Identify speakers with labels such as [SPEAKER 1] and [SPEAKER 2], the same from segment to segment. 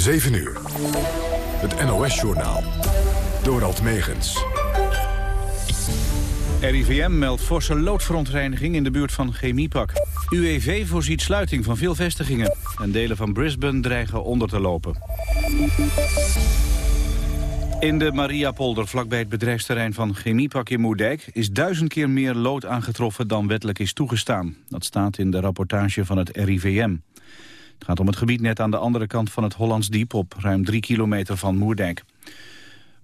[SPEAKER 1] 7 uur. Het NOS-journaal. Dorald Megens.
[SPEAKER 2] RIVM meldt forse loodverontreiniging in de buurt van Chemiepak. UEV voorziet sluiting van veel vestigingen. En delen van Brisbane dreigen onder te lopen. In de Mariapolder, vlakbij het bedrijfsterrein van Chemiepak in Moerdijk... is duizend keer meer lood aangetroffen dan wettelijk is toegestaan. Dat staat in de rapportage van het RIVM. Het gaat om het gebied net aan de andere kant van het Hollands Diep... op ruim drie kilometer van Moerdijk.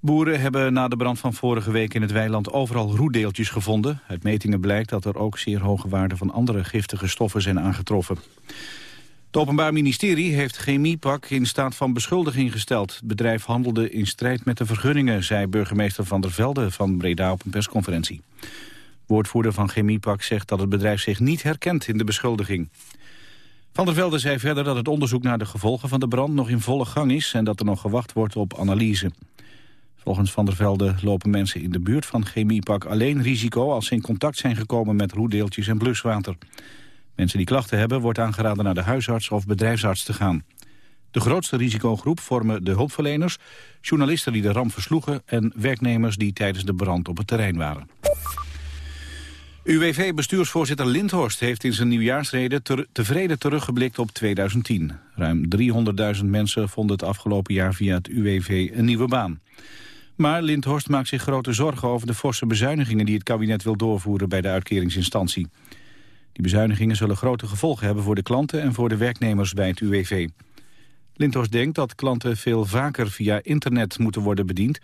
[SPEAKER 2] Boeren hebben na de brand van vorige week in het weiland overal roetdeeltjes gevonden. Uit metingen blijkt dat er ook zeer hoge waarden van andere giftige stoffen zijn aangetroffen. Het Openbaar Ministerie heeft Chemiepak in staat van beschuldiging gesteld. Het bedrijf handelde in strijd met de vergunningen, zei burgemeester Van der Velde van Breda op een persconferentie. Woordvoerder van Chemiepak zegt dat het bedrijf zich niet herkent in de beschuldiging. Van der Velde zei verder dat het onderzoek naar de gevolgen van de brand nog in volle gang is en dat er nog gewacht wordt op analyse. Volgens Van der Velde lopen mensen in de buurt van Chemiepak alleen risico als ze in contact zijn gekomen met roedeeltjes en bluswater. Mensen die klachten hebben wordt aangeraden naar de huisarts of bedrijfsarts te gaan. De grootste risicogroep vormen de hulpverleners, journalisten die de ramp versloegen en werknemers die tijdens de brand op het terrein waren. UWV-bestuursvoorzitter Lindhorst heeft in zijn nieuwjaarsrede tevreden teruggeblikt op 2010. Ruim 300.000 mensen vonden het afgelopen jaar via het UWV een nieuwe baan. Maar Lindhorst maakt zich grote zorgen over de forse bezuinigingen die het kabinet wil doorvoeren bij de uitkeringsinstantie. Die bezuinigingen zullen grote gevolgen hebben voor de klanten en voor de werknemers bij het UWV. Lindhorst denkt dat klanten veel vaker via internet moeten worden bediend,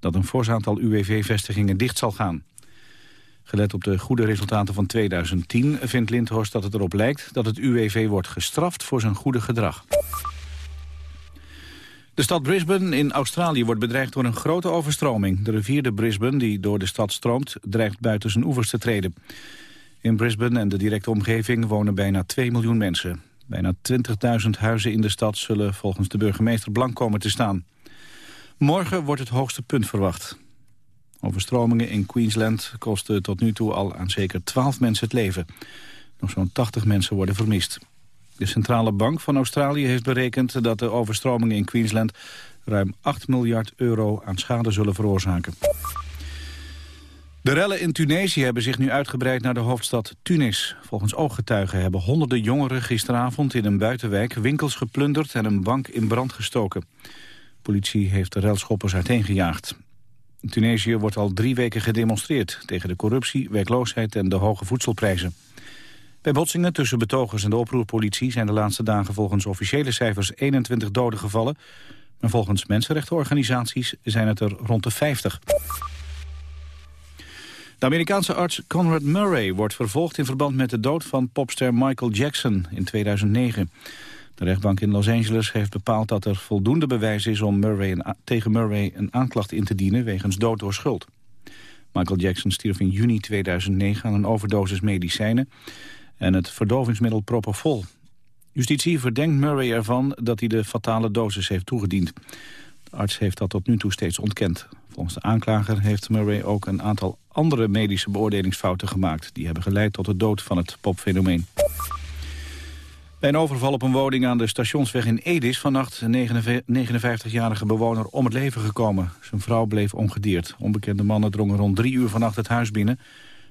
[SPEAKER 2] dat een fors aantal UWV-vestigingen dicht zal gaan. Gelet op de goede resultaten van 2010 vindt Lindhorst dat het erop lijkt dat het UWV wordt gestraft voor zijn goede gedrag. De stad Brisbane in Australië wordt bedreigd door een grote overstroming. De rivier de Brisbane, die door de stad stroomt, dreigt buiten zijn oevers te treden. In Brisbane en de directe omgeving wonen bijna 2 miljoen mensen. Bijna 20.000 huizen in de stad zullen volgens de burgemeester blank komen te staan. Morgen wordt het hoogste punt verwacht. Overstromingen in Queensland kosten tot nu toe al aan zeker 12 mensen het leven. Nog zo'n 80 mensen worden vermist. De Centrale Bank van Australië heeft berekend dat de overstromingen in Queensland ruim 8 miljard euro aan schade zullen veroorzaken. De rellen in Tunesië hebben zich nu uitgebreid naar de hoofdstad Tunis. Volgens ooggetuigen hebben honderden jongeren gisteravond in een buitenwijk winkels geplunderd en een bank in brand gestoken. Politie heeft de relschoppers uiteengejaagd. In Tunesië wordt al drie weken gedemonstreerd tegen de corruptie, werkloosheid en de hoge voedselprijzen. Bij botsingen tussen betogers en de oproerpolitie zijn de laatste dagen volgens officiële cijfers 21 doden gevallen. Maar volgens mensenrechtenorganisaties zijn het er rond de 50. De Amerikaanse arts Conrad Murray wordt vervolgd in verband met de dood van popster Michael Jackson in 2009. De rechtbank in Los Angeles heeft bepaald dat er voldoende bewijs is om Murray tegen Murray een aanklacht in te dienen wegens dood door schuld. Michael Jackson stierf in juni 2009 aan een overdosis medicijnen en het verdovingsmiddel Propofol. Justitie verdenkt Murray ervan dat hij de fatale dosis heeft toegediend. De arts heeft dat tot nu toe steeds ontkend. Volgens de aanklager heeft Murray ook een aantal andere medische beoordelingsfouten gemaakt. Die hebben geleid tot de dood van het popfenomeen. Bij een overval op een woning aan de stationsweg in Ede is vannacht een 59-jarige bewoner om het leven gekomen. Zijn vrouw bleef ongedeerd. Onbekende mannen drongen rond drie uur vannacht het huis binnen.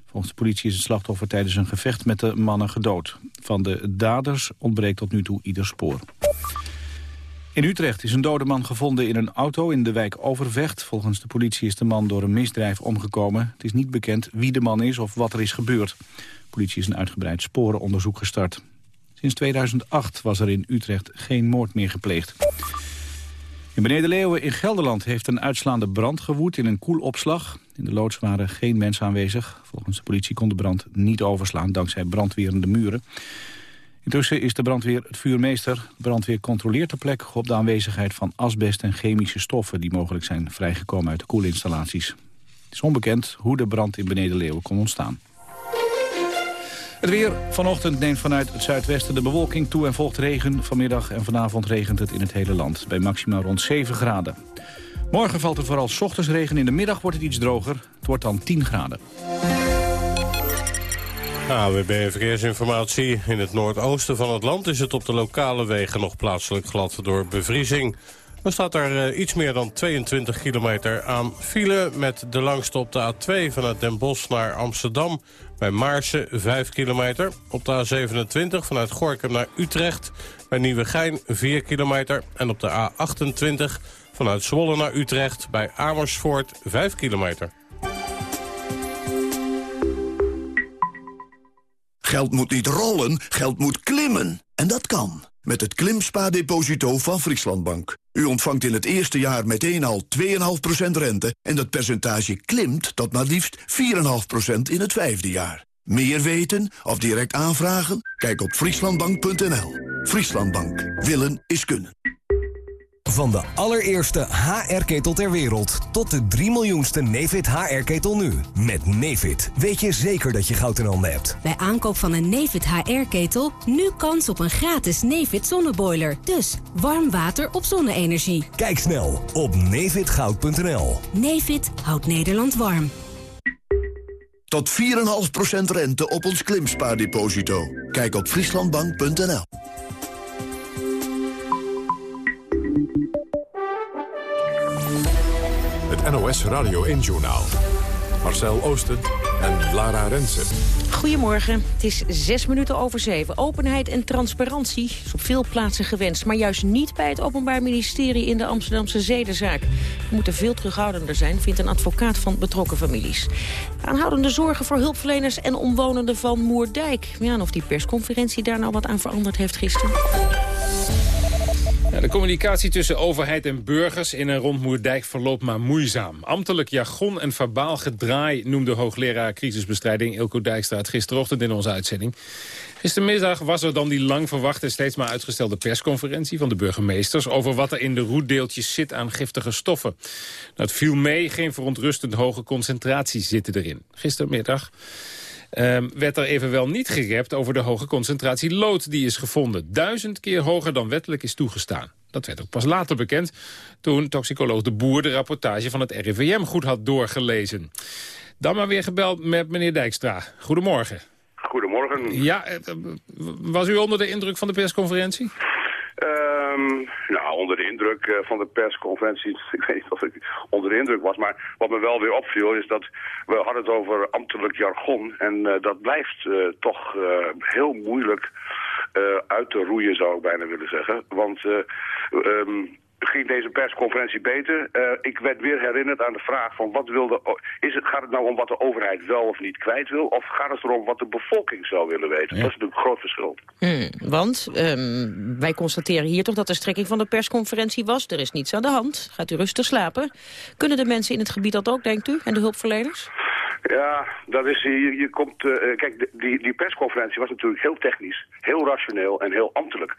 [SPEAKER 2] Volgens de politie is het slachtoffer tijdens een gevecht met de mannen gedood. Van de daders ontbreekt tot nu toe ieder spoor. In Utrecht is een dode man gevonden in een auto in de wijk Overvecht. Volgens de politie is de man door een misdrijf omgekomen. Het is niet bekend wie de man is of wat er is gebeurd. De politie is een uitgebreid sporenonderzoek gestart. Sinds 2008 was er in Utrecht geen moord meer gepleegd. In Beneden in Gelderland heeft een uitslaande brand gewoed in een koelopslag. In de loods waren geen mensen aanwezig. Volgens de politie kon de brand niet overslaan dankzij brandwerende muren. Intussen is de brandweer het vuurmeester. De brandweer controleert de plek op de aanwezigheid van asbest en chemische stoffen... die mogelijk zijn vrijgekomen uit de koelinstallaties. Het is onbekend hoe de brand in Beneden kon ontstaan. Het weer vanochtend neemt vanuit het zuidwesten de bewolking toe en volgt regen. Vanmiddag en vanavond regent het in het hele land, bij maximaal rond 7 graden. Morgen valt er vooral ochtends regen, in de middag wordt het iets droger. Het wordt dan 10 graden.
[SPEAKER 3] AWB Verkeersinformatie. In het noordoosten van het land is het op de lokale wegen nog plaatselijk glad door bevriezing. Er staat er eh, iets meer dan 22 kilometer aan file... met de langste op de A2 vanuit Den Bosch naar Amsterdam... bij Maarsen 5 kilometer. Op de A27 vanuit Gorkum naar Utrecht... bij Nieuwegein 4 kilometer. En op de A28 vanuit Zwolle naar Utrecht... bij Amersfoort 5 kilometer.
[SPEAKER 4] Geld moet niet rollen, geld moet klimmen. En dat kan. Met het Klimspa-deposito van Frieslandbank. U ontvangt in het eerste jaar meteen al 2,5% rente... en dat percentage klimt tot maar liefst 4,5% in het vijfde jaar. Meer weten of direct aanvragen? Kijk op frieslandbank.nl. Frieslandbank. Willen is kunnen.
[SPEAKER 5] Van de allereerste HR-ketel ter wereld tot de 3 miljoenste Nefit HR-ketel nu. Met Nefit weet je zeker dat je goud in handen hebt.
[SPEAKER 6] Bij aankoop van een Nefit HR-ketel nu kans op een gratis Nefit zonneboiler. Dus warm water op zonne-energie.
[SPEAKER 5] Kijk snel op nefitgoud.nl.
[SPEAKER 6] Nefit houdt Nederland warm.
[SPEAKER 4] Tot 4,5% rente op ons klimspaardeposito. Kijk op frieslandbank.nl.
[SPEAKER 1] NOS Radio 1-journaal. Marcel Oosten en Lara Rensen.
[SPEAKER 7] Goedemorgen, het is zes minuten over zeven. Openheid en transparantie is op veel plaatsen gewenst... maar juist niet bij het Openbaar Ministerie in de Amsterdamse zedenzaak. We moeten veel terughoudender zijn, vindt een advocaat van betrokken families. Aanhoudende zorgen voor hulpverleners en omwonenden van Moerdijk. Ja, en of die persconferentie daar nou wat aan veranderd heeft gisteren.
[SPEAKER 8] De communicatie tussen overheid en burgers in en rond Moerdijk verloopt maar moeizaam. Ambtelijk jargon en verbaal gedraai noemde hoogleraar crisisbestrijding Ilko Dijkstra het gisterochtend in onze uitzending. Gistermiddag was er dan die lang verwachte, steeds maar uitgestelde persconferentie van de burgemeesters over wat er in de roetdeeltjes zit aan giftige stoffen. Het viel mee, geen verontrustend hoge concentraties zitten erin. Gistermiddag um, werd er evenwel niet gerept over de hoge concentratie lood die is gevonden. Duizend keer hoger dan wettelijk is toegestaan. Dat werd ook pas later bekend toen toxicoloog De Boer de rapportage van het RIVM goed had doorgelezen. Dan maar weer gebeld met meneer Dijkstra. Goedemorgen.
[SPEAKER 9] Goedemorgen.
[SPEAKER 8] Ja, eh, was u onder de indruk van de persconferentie?
[SPEAKER 9] Um, nou, onder de indruk uh, van de persconferentie, ik weet niet of ik onder de indruk was, maar wat me wel weer opviel is dat we hadden het over ambtelijk jargon en uh, dat blijft uh, toch heel moeilijk uit te roeien, zou ik bijna willen zeggen. Want um, ging deze persconferentie beter. Uh, ik werd weer herinnerd aan de vraag van wat wilde, is het, gaat het nou om wat de overheid wel of niet kwijt wil? Of gaat het erom wat de bevolking zou willen weten? Ja. Dat is natuurlijk een groot verschil.
[SPEAKER 7] Hmm, want um, wij constateren hier toch dat de strekking van de persconferentie was. Er is niets aan de hand. Gaat u rustig slapen. Kunnen de mensen in het gebied dat ook, denkt u? En de hulpverleners?
[SPEAKER 9] Ja, dat is, je, je komt, uh, kijk, die, die persconferentie was natuurlijk heel technisch, heel rationeel en heel ambtelijk.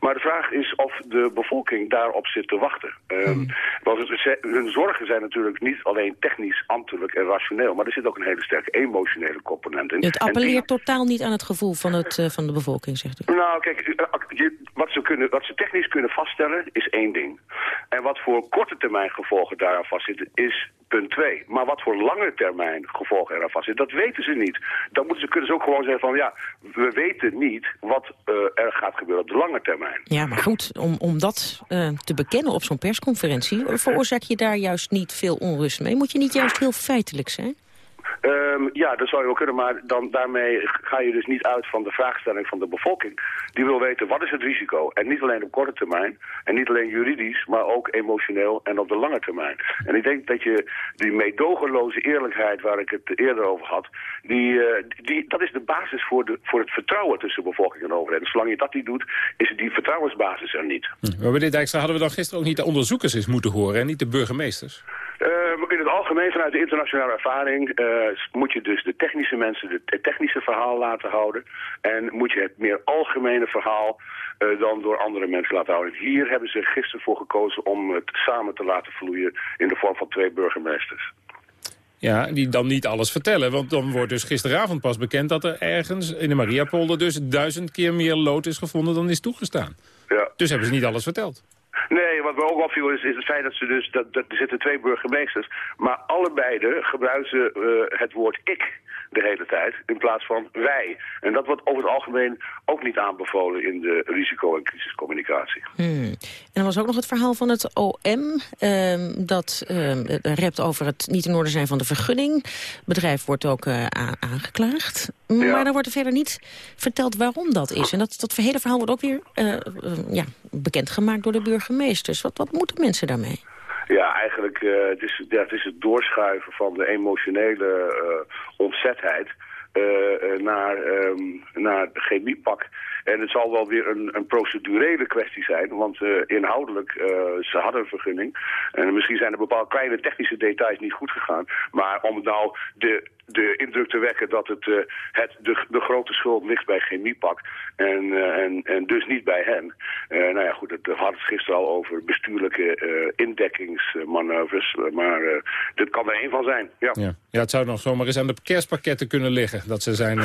[SPEAKER 9] Maar de vraag is of de bevolking daarop zit te wachten. Um, Want het, hun zorgen zijn natuurlijk niet alleen technisch, ambtelijk en rationeel... maar er zit ook een hele sterke emotionele component in.
[SPEAKER 7] Het appelleert die... totaal niet aan het gevoel van, het, uh, van de bevolking, zegt u?
[SPEAKER 9] Nou, kijk, je, wat, ze kunnen, wat ze technisch kunnen vaststellen is één ding. En wat voor korte termijn gevolgen daaraan vastzitten is punt 2. Maar wat voor lange termijn gevolgen eraan vastzitten, dat weten ze niet. Dan moeten ze, kunnen ze ook gewoon zeggen van ja, we weten niet wat uh, er gaat gebeuren op de lange termijn.
[SPEAKER 7] Ja, maar goed, om, om dat uh, te bekennen op zo'n persconferentie, veroorzaak je daar juist niet veel onrust mee? Moet je niet juist heel feitelijk zijn?
[SPEAKER 9] Um, ja, dat zou je wel kunnen, maar dan, daarmee ga je dus niet uit van de vraagstelling van de bevolking. Die wil weten, wat is het risico? En niet alleen op korte termijn, en niet alleen juridisch, maar ook emotioneel en op de lange termijn. En ik denk dat je die meedogenloze eerlijkheid waar ik het eerder over had, die, uh, die, dat is de basis voor, de, voor het vertrouwen tussen bevolking en overheid. En zolang je dat niet doet, is die vertrouwensbasis er niet.
[SPEAKER 8] Hm. Maar meneer Dijkstra, hadden we dan gisteren ook niet de onderzoekers eens moeten horen en niet de burgemeesters?
[SPEAKER 9] Uh, in het algemeen vanuit de internationale ervaring uh, moet je dus de technische mensen het technische verhaal laten houden. En moet je het meer algemene verhaal uh, dan door andere mensen laten houden. Hier hebben ze gisteren voor gekozen om het samen te laten vloeien in de vorm van twee burgemeesters.
[SPEAKER 8] Ja, die dan niet alles vertellen. Want dan wordt dus gisteravond pas bekend dat er ergens in de Mariapolder dus duizend keer meer lood is gevonden dan is toegestaan.
[SPEAKER 9] Ja.
[SPEAKER 8] Dus hebben ze niet alles verteld.
[SPEAKER 9] Nee, wat me ook opviel is, is het feit dat ze dus, dat, dat, er zitten twee burgemeesters, maar allebei gebruiken uh, het woord ik de hele tijd in plaats van wij. En dat wordt over het algemeen ook niet aanbevolen in de risico- en crisiscommunicatie.
[SPEAKER 7] Hmm. En er was ook nog het verhaal van het OM. Ehm, dat ehm, rept over het niet in orde zijn van de vergunning. Het bedrijf wordt ook uh, aangeklaagd. Maar er wordt er verder niet verteld waarom dat is. En dat, dat hele verhaal wordt ook weer uh, ja, bekendgemaakt door de burgemeesters. Wat, wat moeten mensen daarmee?
[SPEAKER 9] Ja, eigenlijk uh, het is, het is het doorschuiven van de emotionele uh, ontzetheid uh, naar, um, naar chemiepak. En het zal wel weer een, een procedurele kwestie zijn, want inhoudelijk, ze hadden een vergunning. En misschien zijn er bepaalde kleine technische details niet goed gegaan. Maar om nou de, de indruk te wekken dat het, uh, het de, de grote schuld ligt bij Chemiepak en, en, en dus niet bij hen. nou ja, goed, het had het gisteren al over bestuurlijke indekkingsmanoeuvres. Maar dit kan er één van zijn, ja.
[SPEAKER 8] ja. Ja, het zou nog zomaar eens aan de kerstpakketten kunnen liggen, dat ze zijn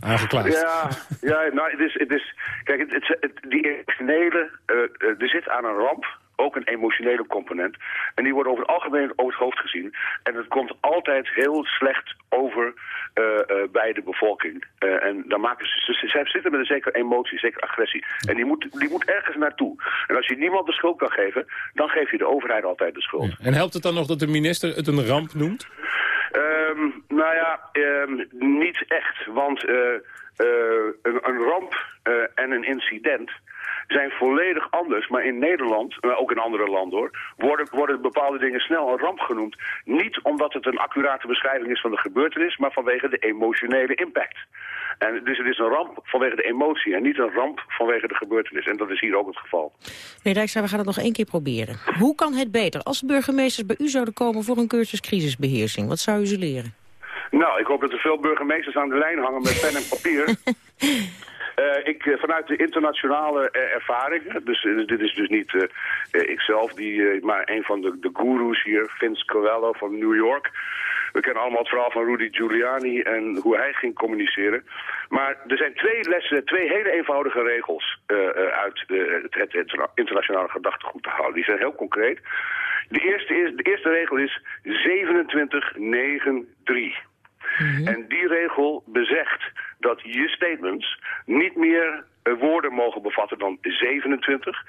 [SPEAKER 8] aangeklaagd.
[SPEAKER 9] Ja, ja nou, het is, het is Kijk, het, het, het, die uh, er zit aan een ramp ook een emotionele component. En die wordt over het algemeen over het hoofd gezien. En het komt altijd heel slecht over uh, uh, bij de bevolking. Uh, en dan maken ze, ze, ze, zitten met een zekere emotie, zeker agressie. En die moet, die moet ergens naartoe. En als je niemand de schuld kan geven, dan geef je de overheid altijd de schuld.
[SPEAKER 8] Ja. En helpt het dan nog dat de minister het een ramp noemt?
[SPEAKER 9] Um, nou ja, um, niet echt. Want een, een, ramp en een incident zijn volledig anders. Maar in Nederland, ook in andere landen hoor, worden, worden bepaalde dingen snel een ramp genoemd. Niet omdat het een accurate beschrijving is van de gebeurtenis, maar vanwege de emotionele impact. En dus het is een ramp vanwege de emotie en niet een ramp vanwege de gebeurtenis. En dat is hier ook het geval.
[SPEAKER 7] Meneer Dijkstra, we gaan het nog één keer proberen. Hoe kan het beter als burgemeesters bij u zouden komen voor een cursus crisisbeheersing? Wat zou u ze leren?
[SPEAKER 9] Nou, ik hoop dat er veel burgemeesters aan de lijn hangen met pen en papier. Uh, ik, uh, vanuit de internationale uh, ervaring, dus dit is dus niet ikzelf, die, maar een van de, de gurus hier, Vince Coelho van New York. We kennen allemaal het verhaal van Rudy Giuliani en hoe hij ging communiceren. Maar er zijn twee lessen, twee hele eenvoudige regels uit het, het internationale gedachtegoed te halen. Die zijn heel concreet. De eerste, is, de eerste regel is 2793. Mm-hmm. En die regel bezegt dat je statements niet meer uh, woorden mogen bevatten dan 27.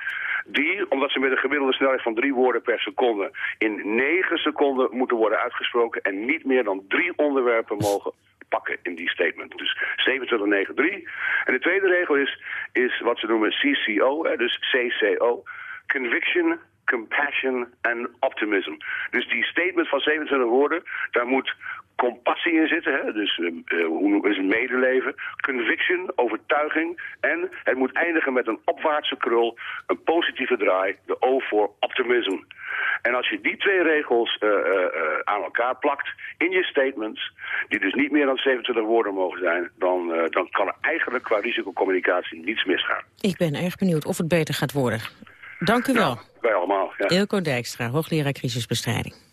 [SPEAKER 9] Die, omdat ze met een gemiddelde snelheid van drie woorden per seconde... in 9 seconden moeten worden uitgesproken... en niet meer dan drie onderwerpen mogen pakken in die statement. Dus 2793. En de tweede regel is, is wat ze noemen CCO, dus CCO. Conviction, compassion en optimism. Dus die statement van 27 woorden, daar moet compassie in zitten, hè? dus uh, hoe is het medeleven, conviction, overtuiging en het moet eindigen met een opwaartse krul, een positieve draai, de O voor optimism. En als je die twee regels uh, uh, aan elkaar plakt in je statements, die dus niet meer dan 27 woorden mogen zijn, dan, dan kan er eigenlijk qua risicocommunicatie niets misgaan.
[SPEAKER 7] Ik ben erg benieuwd of het beter gaat worden. Dank u wel.
[SPEAKER 9] Ja, wij allemaal. Ja.
[SPEAKER 7] Ilko Dijkstra, hoogleraar crisisbestrijding.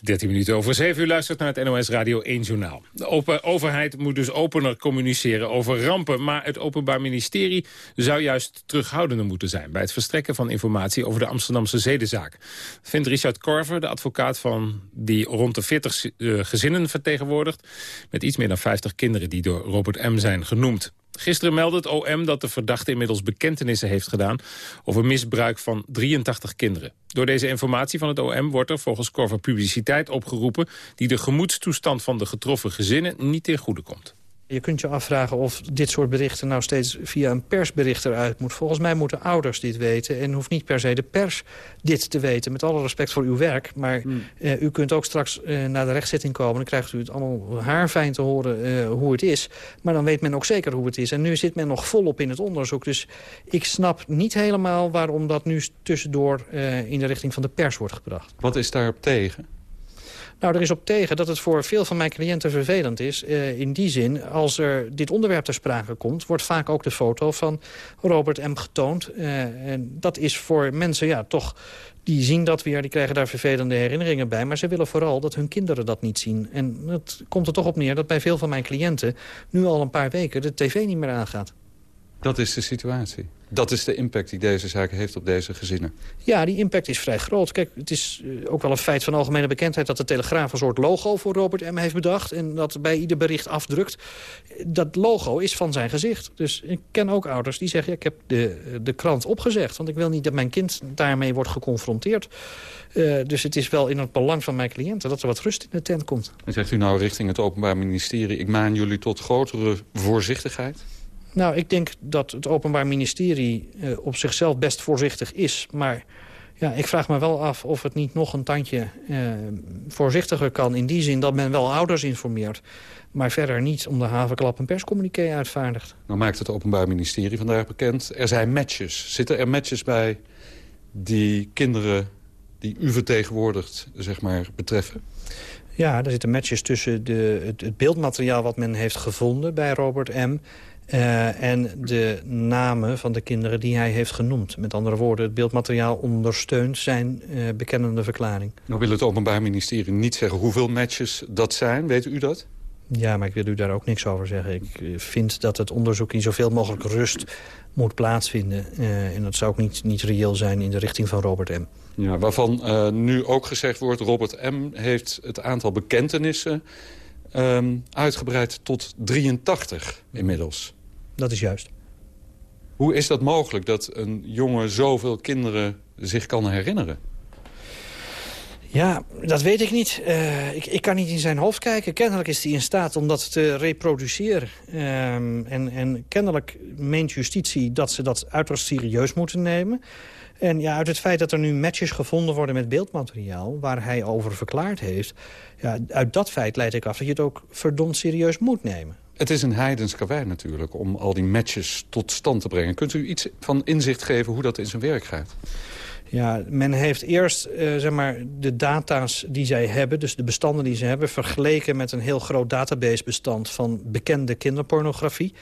[SPEAKER 9] Dag.
[SPEAKER 8] 13 minuten over 7 uur luistert naar het NOS Radio 1 Journaal. De open overheid moet dus opener communiceren over rampen... maar het Openbaar Ministerie zou juist terughoudender moeten zijn... bij het verstrekken van informatie over de Amsterdamse zedenzaak. Vindt Richard Korver, de advocaat van die rond de 40 uh, gezinnen vertegenwoordigt... met iets meer dan 50 kinderen die door Robert M. zijn genoemd. Gisteren meldde het OM dat de verdachte inmiddels bekentenissen heeft gedaan... over misbruik van 83 kinderen. Door deze informatie van het OM wordt er volgens Corver publiciteit opgeroepen... die de gemoedstoestand van de getroffen gezinnen niet ten goede komt.
[SPEAKER 10] Je kunt je afvragen of dit soort berichten nou steeds via een persbericht eruit moet. Volgens mij moeten ouders dit weten en hoeft niet per se de pers dit te weten. Met alle respect voor uw werk, maar hmm. uh, u kunt ook straks uh, naar de rechtszitting komen. Dan krijgt u het allemaal haarfijn te horen uh, hoe het is. Maar dan weet men ook zeker hoe het is. En nu zit men nog volop in het onderzoek. Dus ik snap niet helemaal waarom dat nu tussendoor in de richting van de pers wordt gebracht.
[SPEAKER 11] Wat is daarop tegen?
[SPEAKER 10] Nou, er is op tegen dat het voor veel van mijn cliënten vervelend is. Uh, in die zin, als er dit onderwerp ter sprake komt... wordt vaak ook de foto van Robert M. getoond. Uh, en dat is voor mensen ja, toch... Die zien dat weer, die krijgen daar vervelende herinneringen bij. Maar ze willen vooral dat hun kinderen dat niet zien. En het komt er toch op neer dat bij veel van mijn cliënten... nu al een paar weken de tv niet meer aangaat.
[SPEAKER 11] Dat is de situatie. Dat is de impact die deze zaak heeft op deze gezinnen.
[SPEAKER 10] Ja, die impact is vrij groot. Kijk, het is eh, ook wel een feit van algemene bekendheid... dat de Telegraaf een soort logo voor Robert M. heeft bedacht... en dat bij ieder bericht afdrukt. Dat logo is van zijn gezicht. Dus ik ken ook ouders die zeggen... Ja, ik heb de, de krant opgezegd, want ik wil niet dat mijn kind daarmee wordt geconfronteerd. Uh, dus het is wel in het belang van mijn cliënten... dat er wat rust in de tent komt.
[SPEAKER 11] En zegt u nou richting het Openbaar Ministerie... ik maan jullie tot grotere voorzichtigheid?
[SPEAKER 10] Nou, ik denk dat het Openbaar Ministerie uh, op zichzelf best voorzichtig is. Maar ja, ik vraag me wel af of het niet nog een tandje uh, voorzichtiger kan... in die zin dat men wel ouders informeert... maar verder niet om de havenklap een perscommuniqué uitvaardigt.
[SPEAKER 11] Nou maakt het Openbaar Ministerie vandaag bekend... er zijn matches. Zitten er matches bij die kinderen die u vertegenwoordigt zeg maar, betreffen?
[SPEAKER 10] Ja, er zitten matches tussen de, het, het beeldmateriaal wat men heeft gevonden bij Robert M... Uh, en de namen van de kinderen die hij heeft genoemd. Met andere woorden, het beeldmateriaal ondersteunt zijn uh, bekennende verklaring.
[SPEAKER 11] Nou wil het Openbaar Ministerie niet zeggen hoeveel matches dat zijn. Weet u dat?
[SPEAKER 10] Ja, maar ik wil u daar ook niks over zeggen. Ik eh, vind dat het onderzoek in zoveel mogelijk rust moet plaatsvinden. Uh, en dat zou ook niet, niet reëel zijn in de richting van Robert M.
[SPEAKER 11] Ja, waarvan uh, nu ook gezegd wordt... Robert M. heeft het aantal bekentenissen um, uitgebreid tot 83 inmiddels.
[SPEAKER 10] Dat is juist.
[SPEAKER 11] Hoe is dat mogelijk dat een jongen zoveel kinderen zich kan herinneren?
[SPEAKER 10] Ja, dat weet ik niet. Uh, ik, ik, kan niet in zijn hoofd kijken. Kennelijk is hij in staat om dat te reproduceren. Um, en, en kennelijk meent justitie dat ze dat uiterst serieus moeten nemen. En ja, uit het feit dat er nu matches gevonden worden met beeldmateriaal... waar hij over verklaard heeft... Ja, uit dat feit leid ik af dat je het ook verdomd serieus moet nemen.
[SPEAKER 11] Het is een heidens karwei natuurlijk om al die matches tot stand te brengen. Kunt u iets van inzicht geven hoe dat in zijn werk gaat?
[SPEAKER 10] Ja, men heeft eerst uh, zeg maar, de data's die zij hebben, dus de bestanden die ze hebben... vergeleken met een heel groot databasebestand van bekende kinderpornografie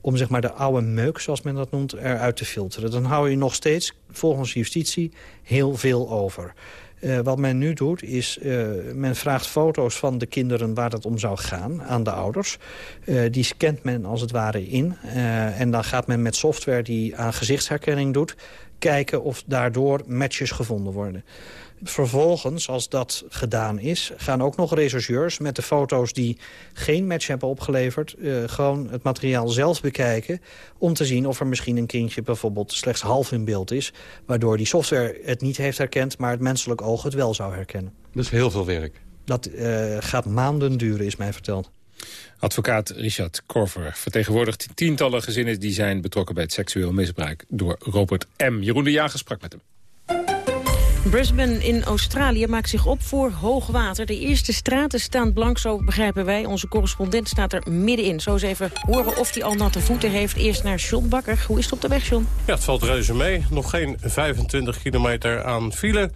[SPEAKER 10] om zeg maar, de oude meuk, zoals men dat noemt, eruit te filteren. Dan hou je nog steeds, volgens justitie, heel veel over. Uh, wat men nu doet is, uh, men vraagt foto's van de kinderen waar het om zou gaan aan de ouders. Uh, die scant men als het ware in. en dan gaat men met software die aan gezichtsherkenning doet... kijken of daardoor matches gevonden worden. Vervolgens, als dat gedaan is, gaan ook nog rechercheurs... met de foto's die geen match hebben opgeleverd... gewoon het materiaal zelf bekijken... om te zien of er misschien een kindje bijvoorbeeld slechts half in beeld is... waardoor die software het niet heeft herkend... maar het menselijk oog het wel zou herkennen.
[SPEAKER 11] Dat is heel veel werk.
[SPEAKER 10] Dat uh, gaat maanden duren, is mij verteld.
[SPEAKER 8] Advocaat Richard Korver vertegenwoordigt tientallen gezinnen... die zijn betrokken bij het seksueel misbruik door Robert M. Jeroen de Jager sprak met hem.
[SPEAKER 7] Brisbane in Australië maakt zich op voor hoogwater. De eerste straten staan blank, zo begrijpen wij. Onze correspondent staat er middenin. Zo eens even horen of hij al natte voeten heeft. Eerst naar John Bakker. Hoe is het op de weg, John?
[SPEAKER 3] Ja, het valt reuze mee. Nog geen 25 kilometer aan file.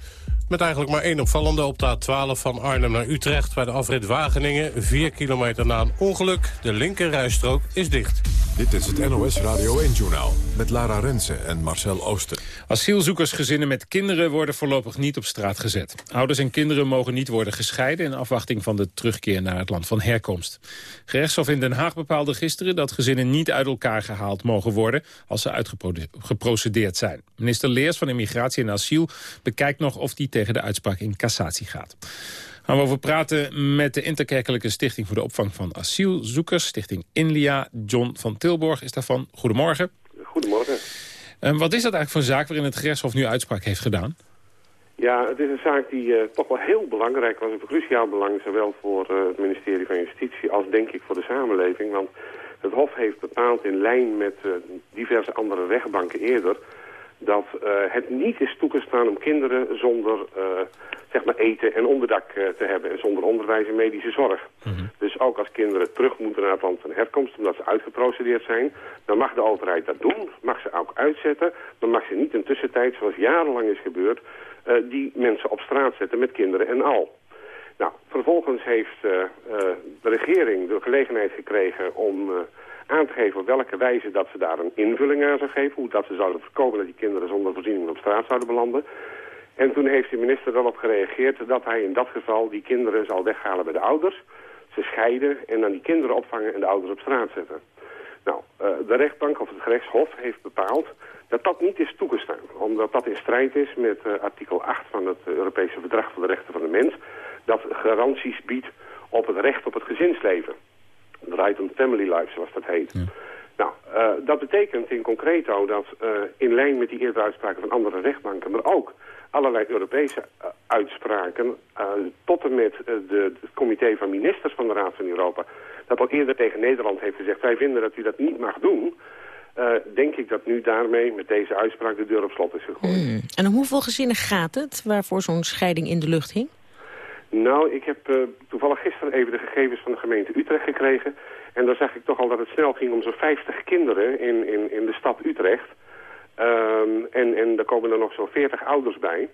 [SPEAKER 3] Met eigenlijk maar één opvallende op de A12 van Arnhem naar Utrecht... bij de afrit Wageningen, 4 kilometer na een ongeluk. De linkerrijstrook is dicht.
[SPEAKER 1] Dit is het NOS Radio 1-journaal met Lara Rensen en Marcel Ooster.
[SPEAKER 8] Asielzoekersgezinnen met kinderen worden voorlopig niet op straat gezet. Ouders en kinderen mogen niet worden gescheiden... in afwachting van de terugkeer naar het land van herkomst. Gerechtshof in Den Haag bepaalde gisteren dat gezinnen niet uit elkaar gehaald mogen worden... als ze uitgeprocedeerd zijn. Minister Leers van Immigratie en Asiel bekijkt nog of die tegen de uitspraak in cassatie gaat. Gaan we over praten met de Interkerkelijke Stichting voor de Opvang van Asielzoekers. Stichting Inlia. John van Tilborg is daarvan. Goedemorgen.
[SPEAKER 12] Goedemorgen.
[SPEAKER 8] Um, wat is dat eigenlijk voor een zaak waarin het gerechtshof nu uitspraak heeft gedaan?
[SPEAKER 12] Ja, het is een zaak die uh, toch wel heel belangrijk was. Een cruciaal belang, zowel voor uh, het ministerie van Justitie als denk ik voor de samenleving. Want het Hof heeft bepaald in lijn met uh, diverse andere rechtbanken eerder dat uh, het niet is toegestaan om kinderen zonder uh, zeg maar eten en onderdak uh, te hebben en zonder onderwijs en medische zorg. Mm -hmm. Dus ook als kinderen terug moeten naar het land van herkomst omdat ze uitgeprocedeerd zijn, dan mag de overheid dat doen, mag ze ook uitzetten, dan mag ze niet in tussentijd, zoals jarenlang is gebeurd, die mensen op straat zetten met kinderen en al. Nou, vervolgens heeft de regering de gelegenheid gekregen om aan te geven op welke wijze dat ze daar een invulling aan zou geven. Hoe dat ze zouden voorkomen dat die kinderen zonder voorziening op straat zouden belanden. En toen heeft de minister erop gereageerd dat hij in dat geval die kinderen zal weghalen bij de ouders. Ze scheiden en dan die kinderen opvangen en de ouders op straat zetten. Nou, uh, de rechtbank of het gerechtshof heeft bepaald dat dat niet is toegestaan. Omdat dat in strijd is met uh, artikel 8 van het Europese Verdrag voor de Rechten van de Mens. Dat garanties biedt op het recht op het gezinsleven. Right on family life, zoals dat heet. Ja. Nou, uh, dat betekent in concreto dat uh, in lijn met die eerdere uitspraken van andere rechtbanken... maar ook allerlei Europese uh, uitspraken tot en met de, het comité van ministers van de Raad van Europa... dat al eerder tegen Nederland heeft gezegd... wij vinden dat u dat niet mag doen... denk ik dat nu daarmee met deze uitspraak de deur op slot is gegooid.
[SPEAKER 7] Mm. En om hoeveel gezinnen gaat het waarvoor zo'n scheiding in de lucht hing?
[SPEAKER 12] Nou, ik heb uh, toevallig gisteren even de gegevens van de gemeente Utrecht gekregen. En daar zag ik toch al dat het snel ging om zo'n 50 kinderen in, in, in de stad Utrecht. Um, en, en daar komen er nog zo'n 40 ouders bij.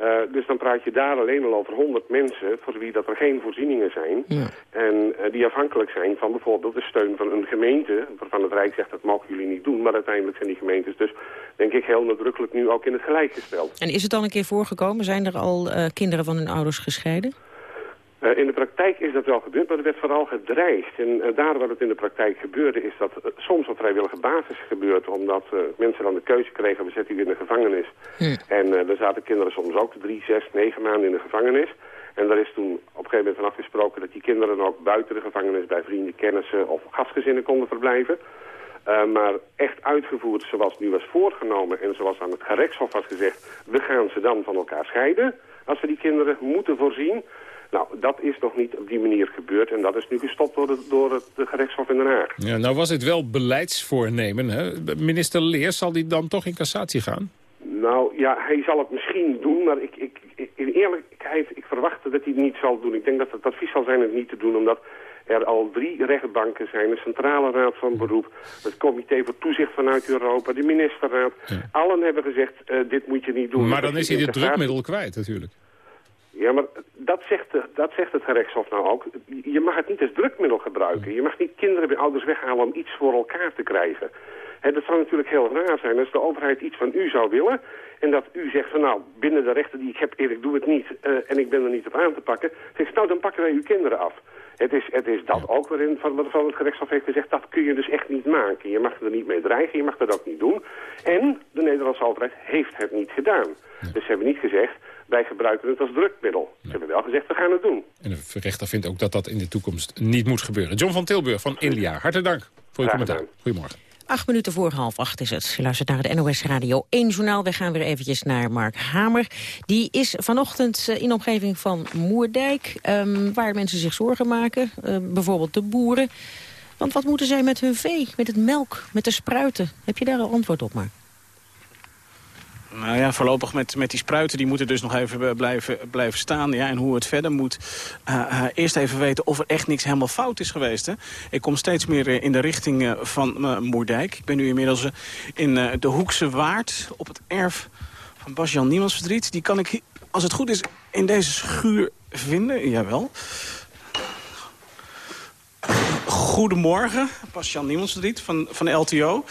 [SPEAKER 12] Uh, dus dan praat je daar alleen al over 100 mensen voor wie dat er geen voorzieningen zijn. Ja. En uh, die afhankelijk zijn van bijvoorbeeld de steun van een gemeente. Waarvan het Rijk zegt dat mogen jullie niet doen. Maar uiteindelijk zijn die gemeentes dus denk ik heel nadrukkelijk nu ook in het gelijk gesteld.
[SPEAKER 7] En is het al een keer voorgekomen? Zijn er al uh, kinderen van hun ouders gescheiden?
[SPEAKER 12] Uh, in de praktijk is dat wel gebeurd, maar er werd vooral gedreigd. En uh, daar waar het in de praktijk gebeurde, is dat uh, soms op vrijwillige basis gebeurd. Omdat mensen dan de keuze kregen, we zetten u in de gevangenis. En er zaten kinderen soms ook drie, zes, negen maanden in de gevangenis. En daar is toen op een gegeven moment van afgesproken dat die kinderen ook buiten de gevangenis bij vrienden, kennissen of gastgezinnen konden verblijven. Uh, maar echt uitgevoerd zoals nu was voorgenomen en zoals aan het gerechtshof was gezegd... we gaan ze dan van elkaar scheiden als we die kinderen moeten voorzien... Nou, dat is nog niet op die manier gebeurd. En dat is nu gestopt door, de, door het de gerechtshof in Den Haag.
[SPEAKER 8] Ja, nou was het wel beleidsvoornemen. Hè? Minister Leers, zal die dan toch in cassatie gaan?
[SPEAKER 12] Nou ja, hij zal het misschien doen, maar ik, ik, ik, in eerlijkheid, ik verwacht dat hij het niet zal doen. Ik denk dat het advies zal zijn het niet te doen, omdat er al drie rechtbanken zijn. De Centrale Raad van Beroep, het Comité voor Toezicht vanuit Europa, de ministerraad. Ja. Allen hebben gezegd, uh, dit moet je niet doen.
[SPEAKER 8] Maar dan is hij dit drukmiddel kwijt natuurlijk.
[SPEAKER 12] Ja, maar dat zegt, de, dat zegt het gerechtshof nou ook. Je mag het niet als drukmiddel gebruiken. Je mag niet kinderen bij ouders weghalen om iets voor elkaar te krijgen. He, dat zou natuurlijk heel raar zijn als de overheid iets van u zou willen... en dat u zegt van nou, binnen de rechten die ik heb, ik doe het niet... Uh, en ik ben er niet op aan te pakken. Zegt nou, dan pakken wij uw kinderen af. Het is, het is dat ook waarin van, van het gerechtshof heeft gezegd... dat kun je dus echt niet maken. Je mag er niet mee dreigen, je mag dat ook niet doen. En de Nederlandse overheid heeft het niet gedaan. Dus ze hebben niet gezegd wij gebruiken het als drukmiddel. Ze hebben wel gezegd, we gaan het doen.
[SPEAKER 8] En de rechter vindt ook dat dat in de toekomst niet moet gebeuren. John van Tilburg van India, hartelijk dank voor uw commentaar. Goedemorgen.
[SPEAKER 7] Acht minuten voor half acht is het. Je luistert naar het NOS Radio 1 journaal. We gaan weer eventjes naar Mark Hamer. Die is vanochtend in de omgeving van Moerdijk... Um, waar mensen zich zorgen maken, uh, bijvoorbeeld de boeren. Want wat moeten zij met hun vee, met het melk, met de spruiten? Heb je daar een antwoord op, Mark?
[SPEAKER 13] Nou ja, voorlopig met, met die spruiten, die moeten dus nog even blijven, blijven staan. Ja, en hoe het verder moet. Uh, uh, eerst even weten of er echt niks helemaal fout is geweest. Hè. Ik kom steeds meer in de richting van Moerdijk. Ik ben nu inmiddels in de Hoekse Waard op het erf van Bas-Jan Niemandsverdriet. Die kan ik, als het goed is, in deze schuur vinden. Jawel. Goedemorgen, Pasjan Niemandsverdriet van, van LTO.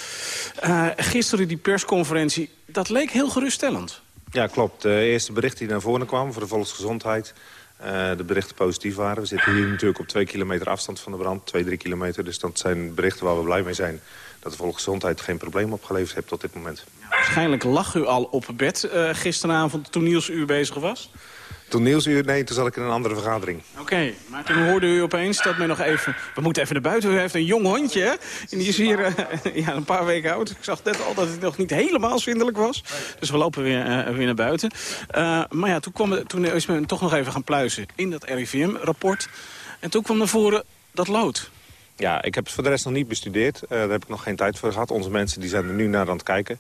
[SPEAKER 13] Gisteren die persconferentie, dat leek heel geruststellend.
[SPEAKER 14] Ja, klopt. De eerste berichten die naar voren kwamen voor de volksgezondheid... Uh, de berichten positief waren. We zitten hier natuurlijk op twee kilometer afstand van de brand. Twee, drie kilometer. Dus dat zijn berichten waar we blij mee zijn. Dat de volksgezondheid geen probleem opgeleverd heeft tot dit moment.
[SPEAKER 13] Ja, waarschijnlijk lag u al op bed uh, gisteravond toen Niels u bezig was?
[SPEAKER 14] Toen Nieuwsuur, nee, toen zat ik in een andere vergadering.
[SPEAKER 13] Oké, okay, maar toen hoorde u opeens dat men nog even... We moeten even naar buiten, u heeft een jong hondje, hè? En die is hier uh, ja, een paar weken oud. Ik zag net al dat het nog niet helemaal zwindelijk was. Dus we lopen weer, uh, weer naar buiten. Uh, maar ja, toen, kwam, toen is men toch nog even gaan pluizen in dat RIVM-rapport. En toen kwam naar voren dat lood.
[SPEAKER 14] Ja, ik heb het voor de rest nog niet bestudeerd. daar heb ik nog geen tijd voor gehad. Onze mensen die zijn er nu naar aan het kijken.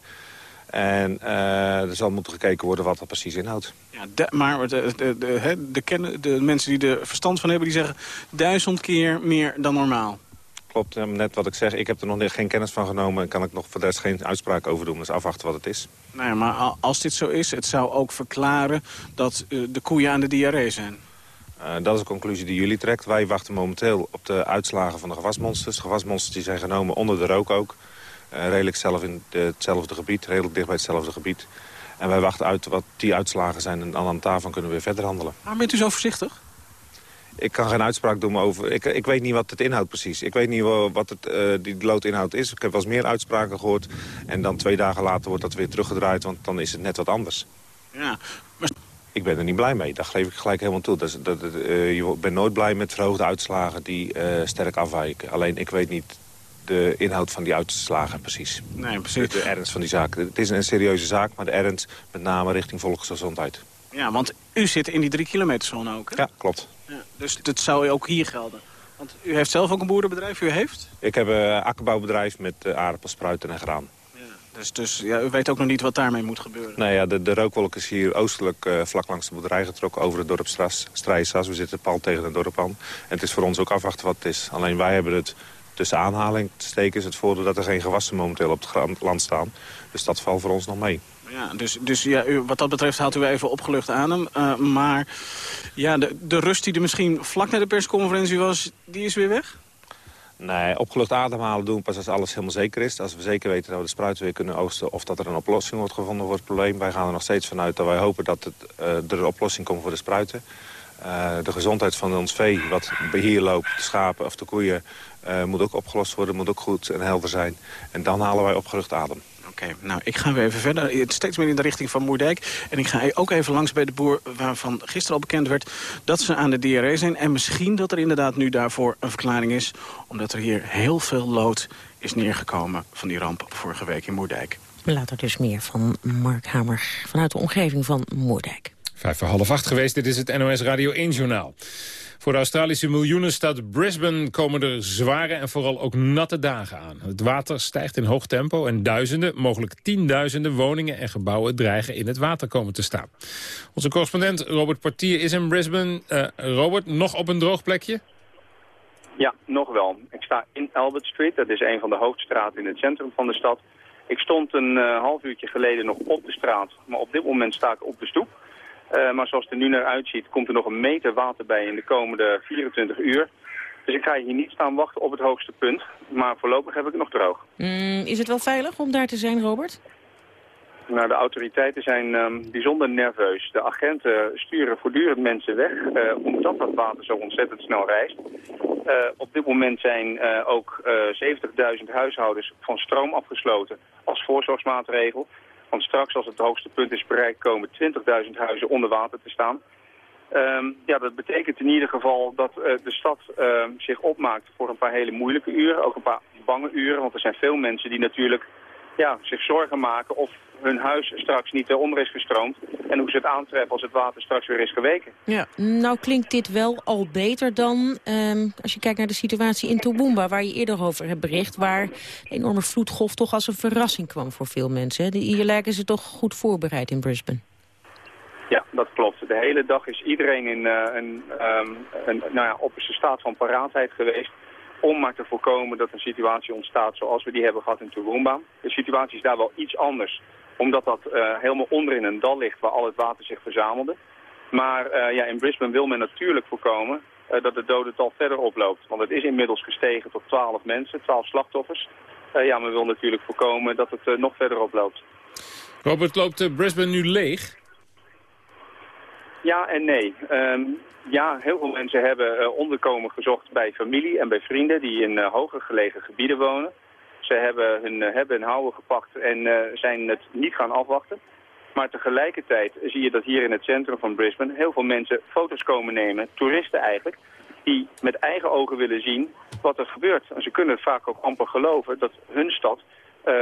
[SPEAKER 14] En uh, er zal moeten gekeken worden wat dat precies inhoudt.
[SPEAKER 13] Ja, de, maar de, de, de, de, kennen, de mensen die er verstand van hebben... die zeggen duizend keer meer dan normaal.
[SPEAKER 14] Klopt, net wat ik zeg. Ik heb er nog geen kennis van genomen... en kan ik nog voor de rest geen uitspraak over doen. Dus afwachten wat het is.
[SPEAKER 13] Nou ja, maar als dit zo is, het zou ook verklaren... dat uh, de koeien aan de diarree zijn.
[SPEAKER 14] Uh, dat is een conclusie die jullie trekt. Wij wachten momenteel op de uitslagen van de gewasmonsters. De gewasmonsters die zijn genomen onder de rook ook... Uh, redelijk zelf in hetzelfde gebied, redelijk dicht bij hetzelfde gebied. En wij wachten uit wat die uitslagen zijn en dan aan daarvan kunnen we weer verder handelen.
[SPEAKER 13] Waarom bent u zo voorzichtig?
[SPEAKER 14] ik kan geen uitspraak doen over... Ik, ik weet niet wat het inhoudt precies. Ik weet niet wat het, uh, die loodinhoud is. Ik heb wel eens meer uitspraken gehoord. En dan twee dagen later wordt dat weer teruggedraaid, want dan is het net wat anders. Ja, maar... Ik ben er niet blij mee, dat geef ik gelijk helemaal toe. Dat, dat, uh, je bent nooit blij met verhoogde uitslagen die uh, sterk afwijken. Alleen ik weet niet de inhoud van die uitslagen precies. Nee, precies. De, ernst van die zaak. Het is een serieuze zaak, maar de ernst met name richting volksgezondheid.
[SPEAKER 15] Ja, want u zit in die drie kilometer zone ook, hè?
[SPEAKER 14] Ja, klopt. Ja,
[SPEAKER 15] dus dat zou ook hier gelden? Want u heeft zelf ook een boerenbedrijf, u heeft?
[SPEAKER 14] Ik heb een akkerbouwbedrijf met uh, aardappelspruiten en graan.
[SPEAKER 15] Dus, dus ja, u weet ook nog niet wat daarmee moet gebeuren?
[SPEAKER 14] Nee, ja, de, de rookwolk is hier oostelijk uh, vlak langs de boerderij getrokken... over het dorp Strijsas. We zitten pal tegen het dorp aan. En het is voor ons ook afwachten wat het is. Alleen wij hebben het tussen aanhalingstekens het voordeel dat er geen gewassen momenteel op het land staan. Dus dat valt voor ons nog mee.
[SPEAKER 15] Ja, dus, dus ja, u, wat dat betreft haalt u even opgelucht adem. Uh, maar ja, de, de rust die er misschien vlak na de persconferentie was, die is weer weg?
[SPEAKER 14] Nee, opgelucht ademhalen doen pas als alles helemaal zeker is. Als we zeker weten dat we de spruiten weer kunnen oogsten... of dat er een oplossing wordt gevonden voor het probleem. Wij gaan er nog steeds vanuit dat wij hopen dat het, uh, er een oplossing komt voor de spruiten. Uh, de gezondheid van ons vee, wat hier loopt, de schapen of de koeien... Uh, moet ook opgelost worden, moet ook goed en helder zijn. En dan halen wij opgelucht adem.
[SPEAKER 15] Oké, nou, ik ga weer even verder. Steeds meer in de richting van Moerdijk. En ik ga ook even langs bij de boer waarvan gisteren al bekend werd... dat ze aan de diarree zijn. En misschien dat er inderdaad nu daarvoor een verklaring is... omdat er hier heel veel lood is neergekomen van die ramp vorige week in Moerdijk.
[SPEAKER 7] Later dus meer van Mark Hamer vanuit de omgeving van Moerdijk.
[SPEAKER 8] Vijf voor half acht geweest, dit is het NOS Radio 1-journaal. Voor de Australische miljoenenstad Brisbane komen er zware en vooral ook natte dagen aan. Het water stijgt in hoog tempo en duizenden, mogelijk tienduizenden woningen en gebouwen dreigen in het water komen te staan. Onze correspondent Robert Portier is in Brisbane. Uh, Robert, nog op een droog plekje?
[SPEAKER 16] Ja, nog wel. Ik sta in Albert Street, dat is een van de hoofdstraten in het centrum van de stad. Ik stond een uh, half uurtje geleden nog op de straat, maar op dit moment sta ik op de stoep. Uh, maar zoals het er nu naar uitziet, komt er nog een meter water bij in de komende 24 uur. Dus ik ga hier niet staan wachten op het hoogste punt. Maar voorlopig heb ik het nog droog.
[SPEAKER 7] Mm, is het wel veilig om daar te zijn, Robert?
[SPEAKER 16] Nou, de autoriteiten zijn um, bijzonder nerveus. De agenten sturen voortdurend mensen weg, uh, omdat dat water zo ontzettend snel reist. Uh, op dit moment zijn ook 70.000 huishoudens van stroom afgesloten als voorzorgsmaatregel. Want straks, als het hoogste punt is bereikt, komen 20.000 huizen onder water te staan. Um, ja, dat betekent in ieder geval dat uh, de stad uh, zich opmaakt voor een paar hele moeilijke uren. Ook een paar bange uren, want er zijn veel mensen die natuurlijk ja, zich zorgen maken of hun huis straks niet eronder is gestroomd. En hoe ze het aantreffen als het water straks weer is geweken.
[SPEAKER 7] Ja, nou klinkt dit wel al beter dan um, als je kijkt naar de situatie in Toowoomba... waar je eerder over hebt bericht, waar de enorme vloedgolf toch als een verrassing kwam voor veel mensen. Hier lijken ze toch goed voorbereid in Brisbane.
[SPEAKER 16] Ja, dat klopt. De hele dag is iedereen in uh, een, um, een nou ja, op zijn staat van paraatheid geweest om maar te voorkomen dat een situatie ontstaat zoals we die hebben gehad in Toowoomba. De situatie is daar wel iets anders, omdat dat uh, helemaal onder in een dal ligt waar al het water zich verzamelde. Maar uh, ja, in Brisbane wil men natuurlijk voorkomen uh, dat het dodental verder oploopt. Want het is inmiddels gestegen tot 12 mensen, 12 slachtoffers. ja, men wil natuurlijk voorkomen dat het nog verder oploopt.
[SPEAKER 8] Robert, loopt Brisbane nu leeg?
[SPEAKER 16] Ja en nee. Um, ja, heel veel mensen hebben uh, onderkomen gezocht bij familie en bij vrienden die in uh, hoger gelegen gebieden wonen. Ze hebben hun uh, hebben en houden gepakt en zijn het niet gaan afwachten. Maar tegelijkertijd zie je dat hier in het centrum van Brisbane heel veel mensen foto's komen nemen, toeristen eigenlijk, die met eigen ogen willen zien wat er gebeurt. En ze kunnen het vaak ook amper geloven dat hun stad uh,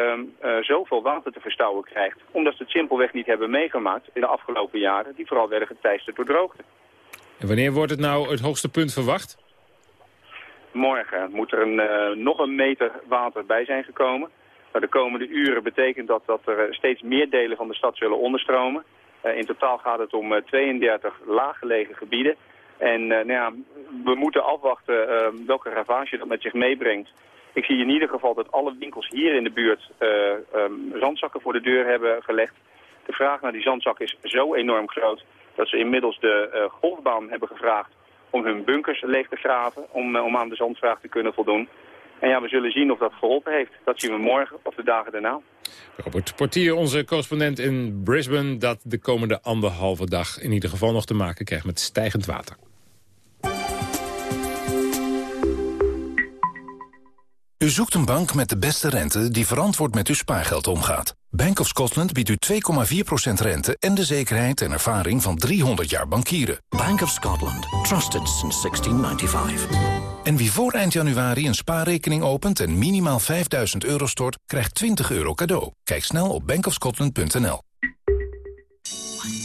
[SPEAKER 16] uh, zoveel water te verstouwen krijgt. Omdat ze het simpelweg niet hebben meegemaakt in de afgelopen jaren, die vooral werden geteisterd door droogte.
[SPEAKER 8] En wanneer wordt het nou het hoogste punt verwacht?
[SPEAKER 16] Morgen moet er een, uh, nog een meter water bij zijn gekomen. De komende uren betekent dat dat er steeds meer delen van de stad zullen onderstromen. Uh, in totaal gaat het om uh, 32 laaggelegen gebieden. En nou ja, we moeten afwachten welke ravage dat met zich meebrengt. Ik zie in ieder geval dat alle winkels hier in de buurt um, zandzakken voor de deur hebben gelegd. De vraag naar die zandzak is zo enorm groot dat ze inmiddels de golfbaan hebben gevraagd om hun bunkers leeg te graven, om, eh, om aan de zandvraag te kunnen voldoen. En ja, we zullen zien of dat geholpen heeft. Dat zien we morgen of de dagen daarna.
[SPEAKER 8] Robert Portier, onze correspondent in Brisbane... dat de komende anderhalve dag in ieder geval nog te maken krijgt met stijgend water.
[SPEAKER 17] U zoekt een bank met de beste rente die verantwoord met uw spaargeld omgaat. Bank of Scotland biedt u 2,4% rente en de zekerheid en ervaring van 300 jaar bankieren.
[SPEAKER 18] Bank of Scotland. Trusted since 1695.
[SPEAKER 17] En wie voor eind januari een spaarrekening opent en minimaal 5000 euro stort, krijgt 20 euro cadeau. Kijk snel op bankofscotland.nl.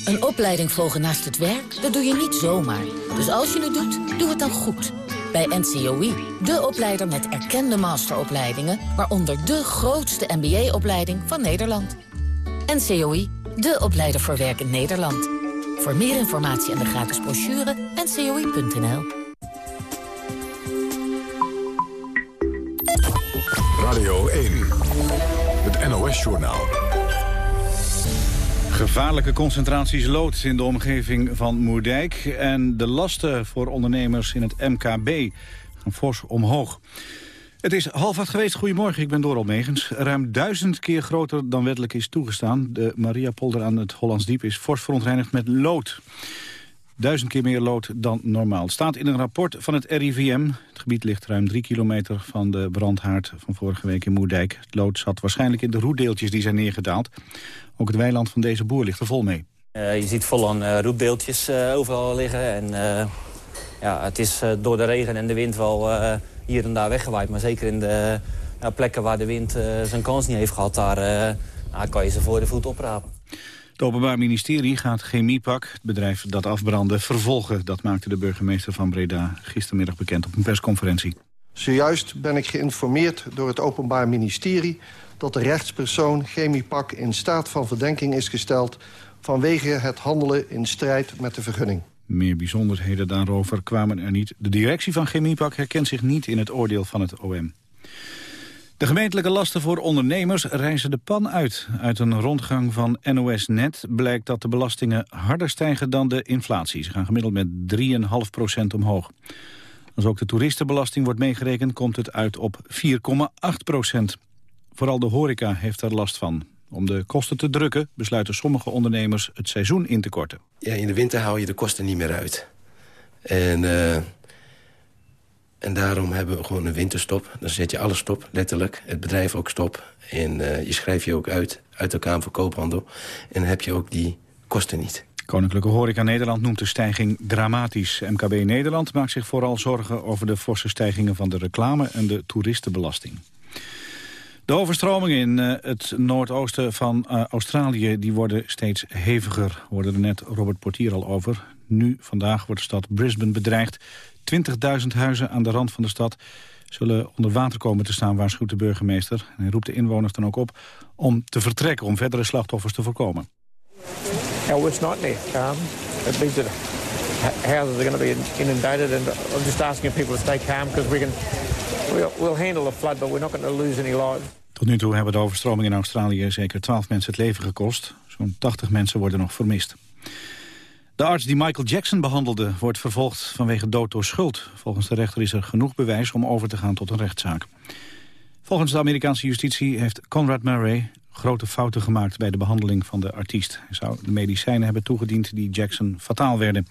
[SPEAKER 19] Een opleiding volgen naast het werk, dat doe je niet zomaar. Dus als je het doet, doe het dan goed. Bij NCOI, de opleider met erkende masteropleidingen... waaronder de grootste MBA-opleiding van Nederland. NCOI, de opleider voor werk in Nederland. Voor meer informatie en de gratis brochure, ncoi.nl.
[SPEAKER 1] Radio 1, het NOS-journaal.
[SPEAKER 2] Gevaarlijke concentraties lood in de omgeving van Moerdijk... en de lasten voor ondernemers in het MKB gaan fors omhoog. Het is half acht geweest. Goedemorgen, ik ben Doral Megens. Ruim duizend keer groter dan wettelijk is toegestaan. De Mariapolder aan het Hollands Diep is fors verontreinigd met lood. Duizend keer meer lood dan normaal. Staat in een rapport van het RIVM. Het gebied ligt ruim drie kilometer van de brandhaard van vorige week in Moerdijk. Het lood zat waarschijnlijk in de roetdeeltjes die zijn neergedaald. Ook het weiland van deze boer ligt er vol mee.
[SPEAKER 20] Uh, je ziet vol aan uh, roetbeeldjes uh, overal liggen. En ja, het is door de regen en de wind wel hier en daar weggewaaid. Maar zeker in de plekken waar de wind zijn kans niet heeft gehad... daar nou, kan je ze voor de voet oprapen.
[SPEAKER 2] Het Openbaar Ministerie gaat Chemiepak, het bedrijf dat afbrandde, vervolgen. Dat maakte de burgemeester van Breda gistermiddag bekend op een persconferentie.
[SPEAKER 21] Zojuist ben ik geïnformeerd door het Openbaar Ministerie... dat de rechtspersoon Chemiepak in staat van verdenking is gesteld... vanwege het handelen in strijd met de vergunning.
[SPEAKER 2] Meer bijzonderheden daarover kwamen er niet. De directie van Chemiepak herkent zich niet in het oordeel van het OM. De gemeentelijke lasten voor ondernemers reizen de pan uit. Uit een rondgang van NOS Net blijkt dat de belastingen harder stijgen dan de inflatie. Ze gaan gemiddeld met 3,5 procent omhoog. Als ook de toeristenbelasting wordt meegerekend, komt het uit op 4,8 procent. Vooral de horeca heeft er last van. Om de kosten te drukken besluiten sommige ondernemers het seizoen in te korten.
[SPEAKER 22] Ja, in de winter hou je de kosten niet meer uit. En, uh, en daarom hebben we gewoon een winterstop. Dan zet je alles stop, letterlijk. Het bedrijf ook stop. En uh, je schrijft je ook uit, uit de Kamer van Koophandel. En dan heb je ook die kosten niet.
[SPEAKER 2] Koninklijke Horeca Nederland noemt de stijging dramatisch. MKB Nederland maakt zich vooral zorgen over de forse stijgingen van de reclame en de toeristenbelasting. De overstromingen in uh, het noordoosten van uh, Australië die worden steeds heviger. We hoorden er net Robert Portier al over. Nu, vandaag, wordt de stad Brisbane bedreigd. 20.000 huizen aan de rand van de stad zullen onder water komen te staan, waarschuwt de burgemeester. En hij roept de inwoners dan ook op om te vertrekken, om verdere slachtoffers te voorkomen.
[SPEAKER 23] Our worst nightmare. Um, it means that houses are going to be inundated, and I'm just asking people to stay calm because we can we'll, we'll handle the flood, but we're not going to lose any lives.
[SPEAKER 2] Tot nu toe hebben de overstromingen in Australië zeker 12 mensen het leven gekost. Zo'n 80 mensen worden nog vermist. De arts die Michael Jackson behandelde wordt vervolgd vanwege dood door schuld. Volgens de rechter is er genoeg bewijs om over te gaan tot een rechtszaak. Volgens de Amerikaanse justitie heeft Conrad Murray grote fouten gemaakt bij de behandeling van de artiest. Hij zou de medicijnen hebben toegediend die Jackson fataal werden.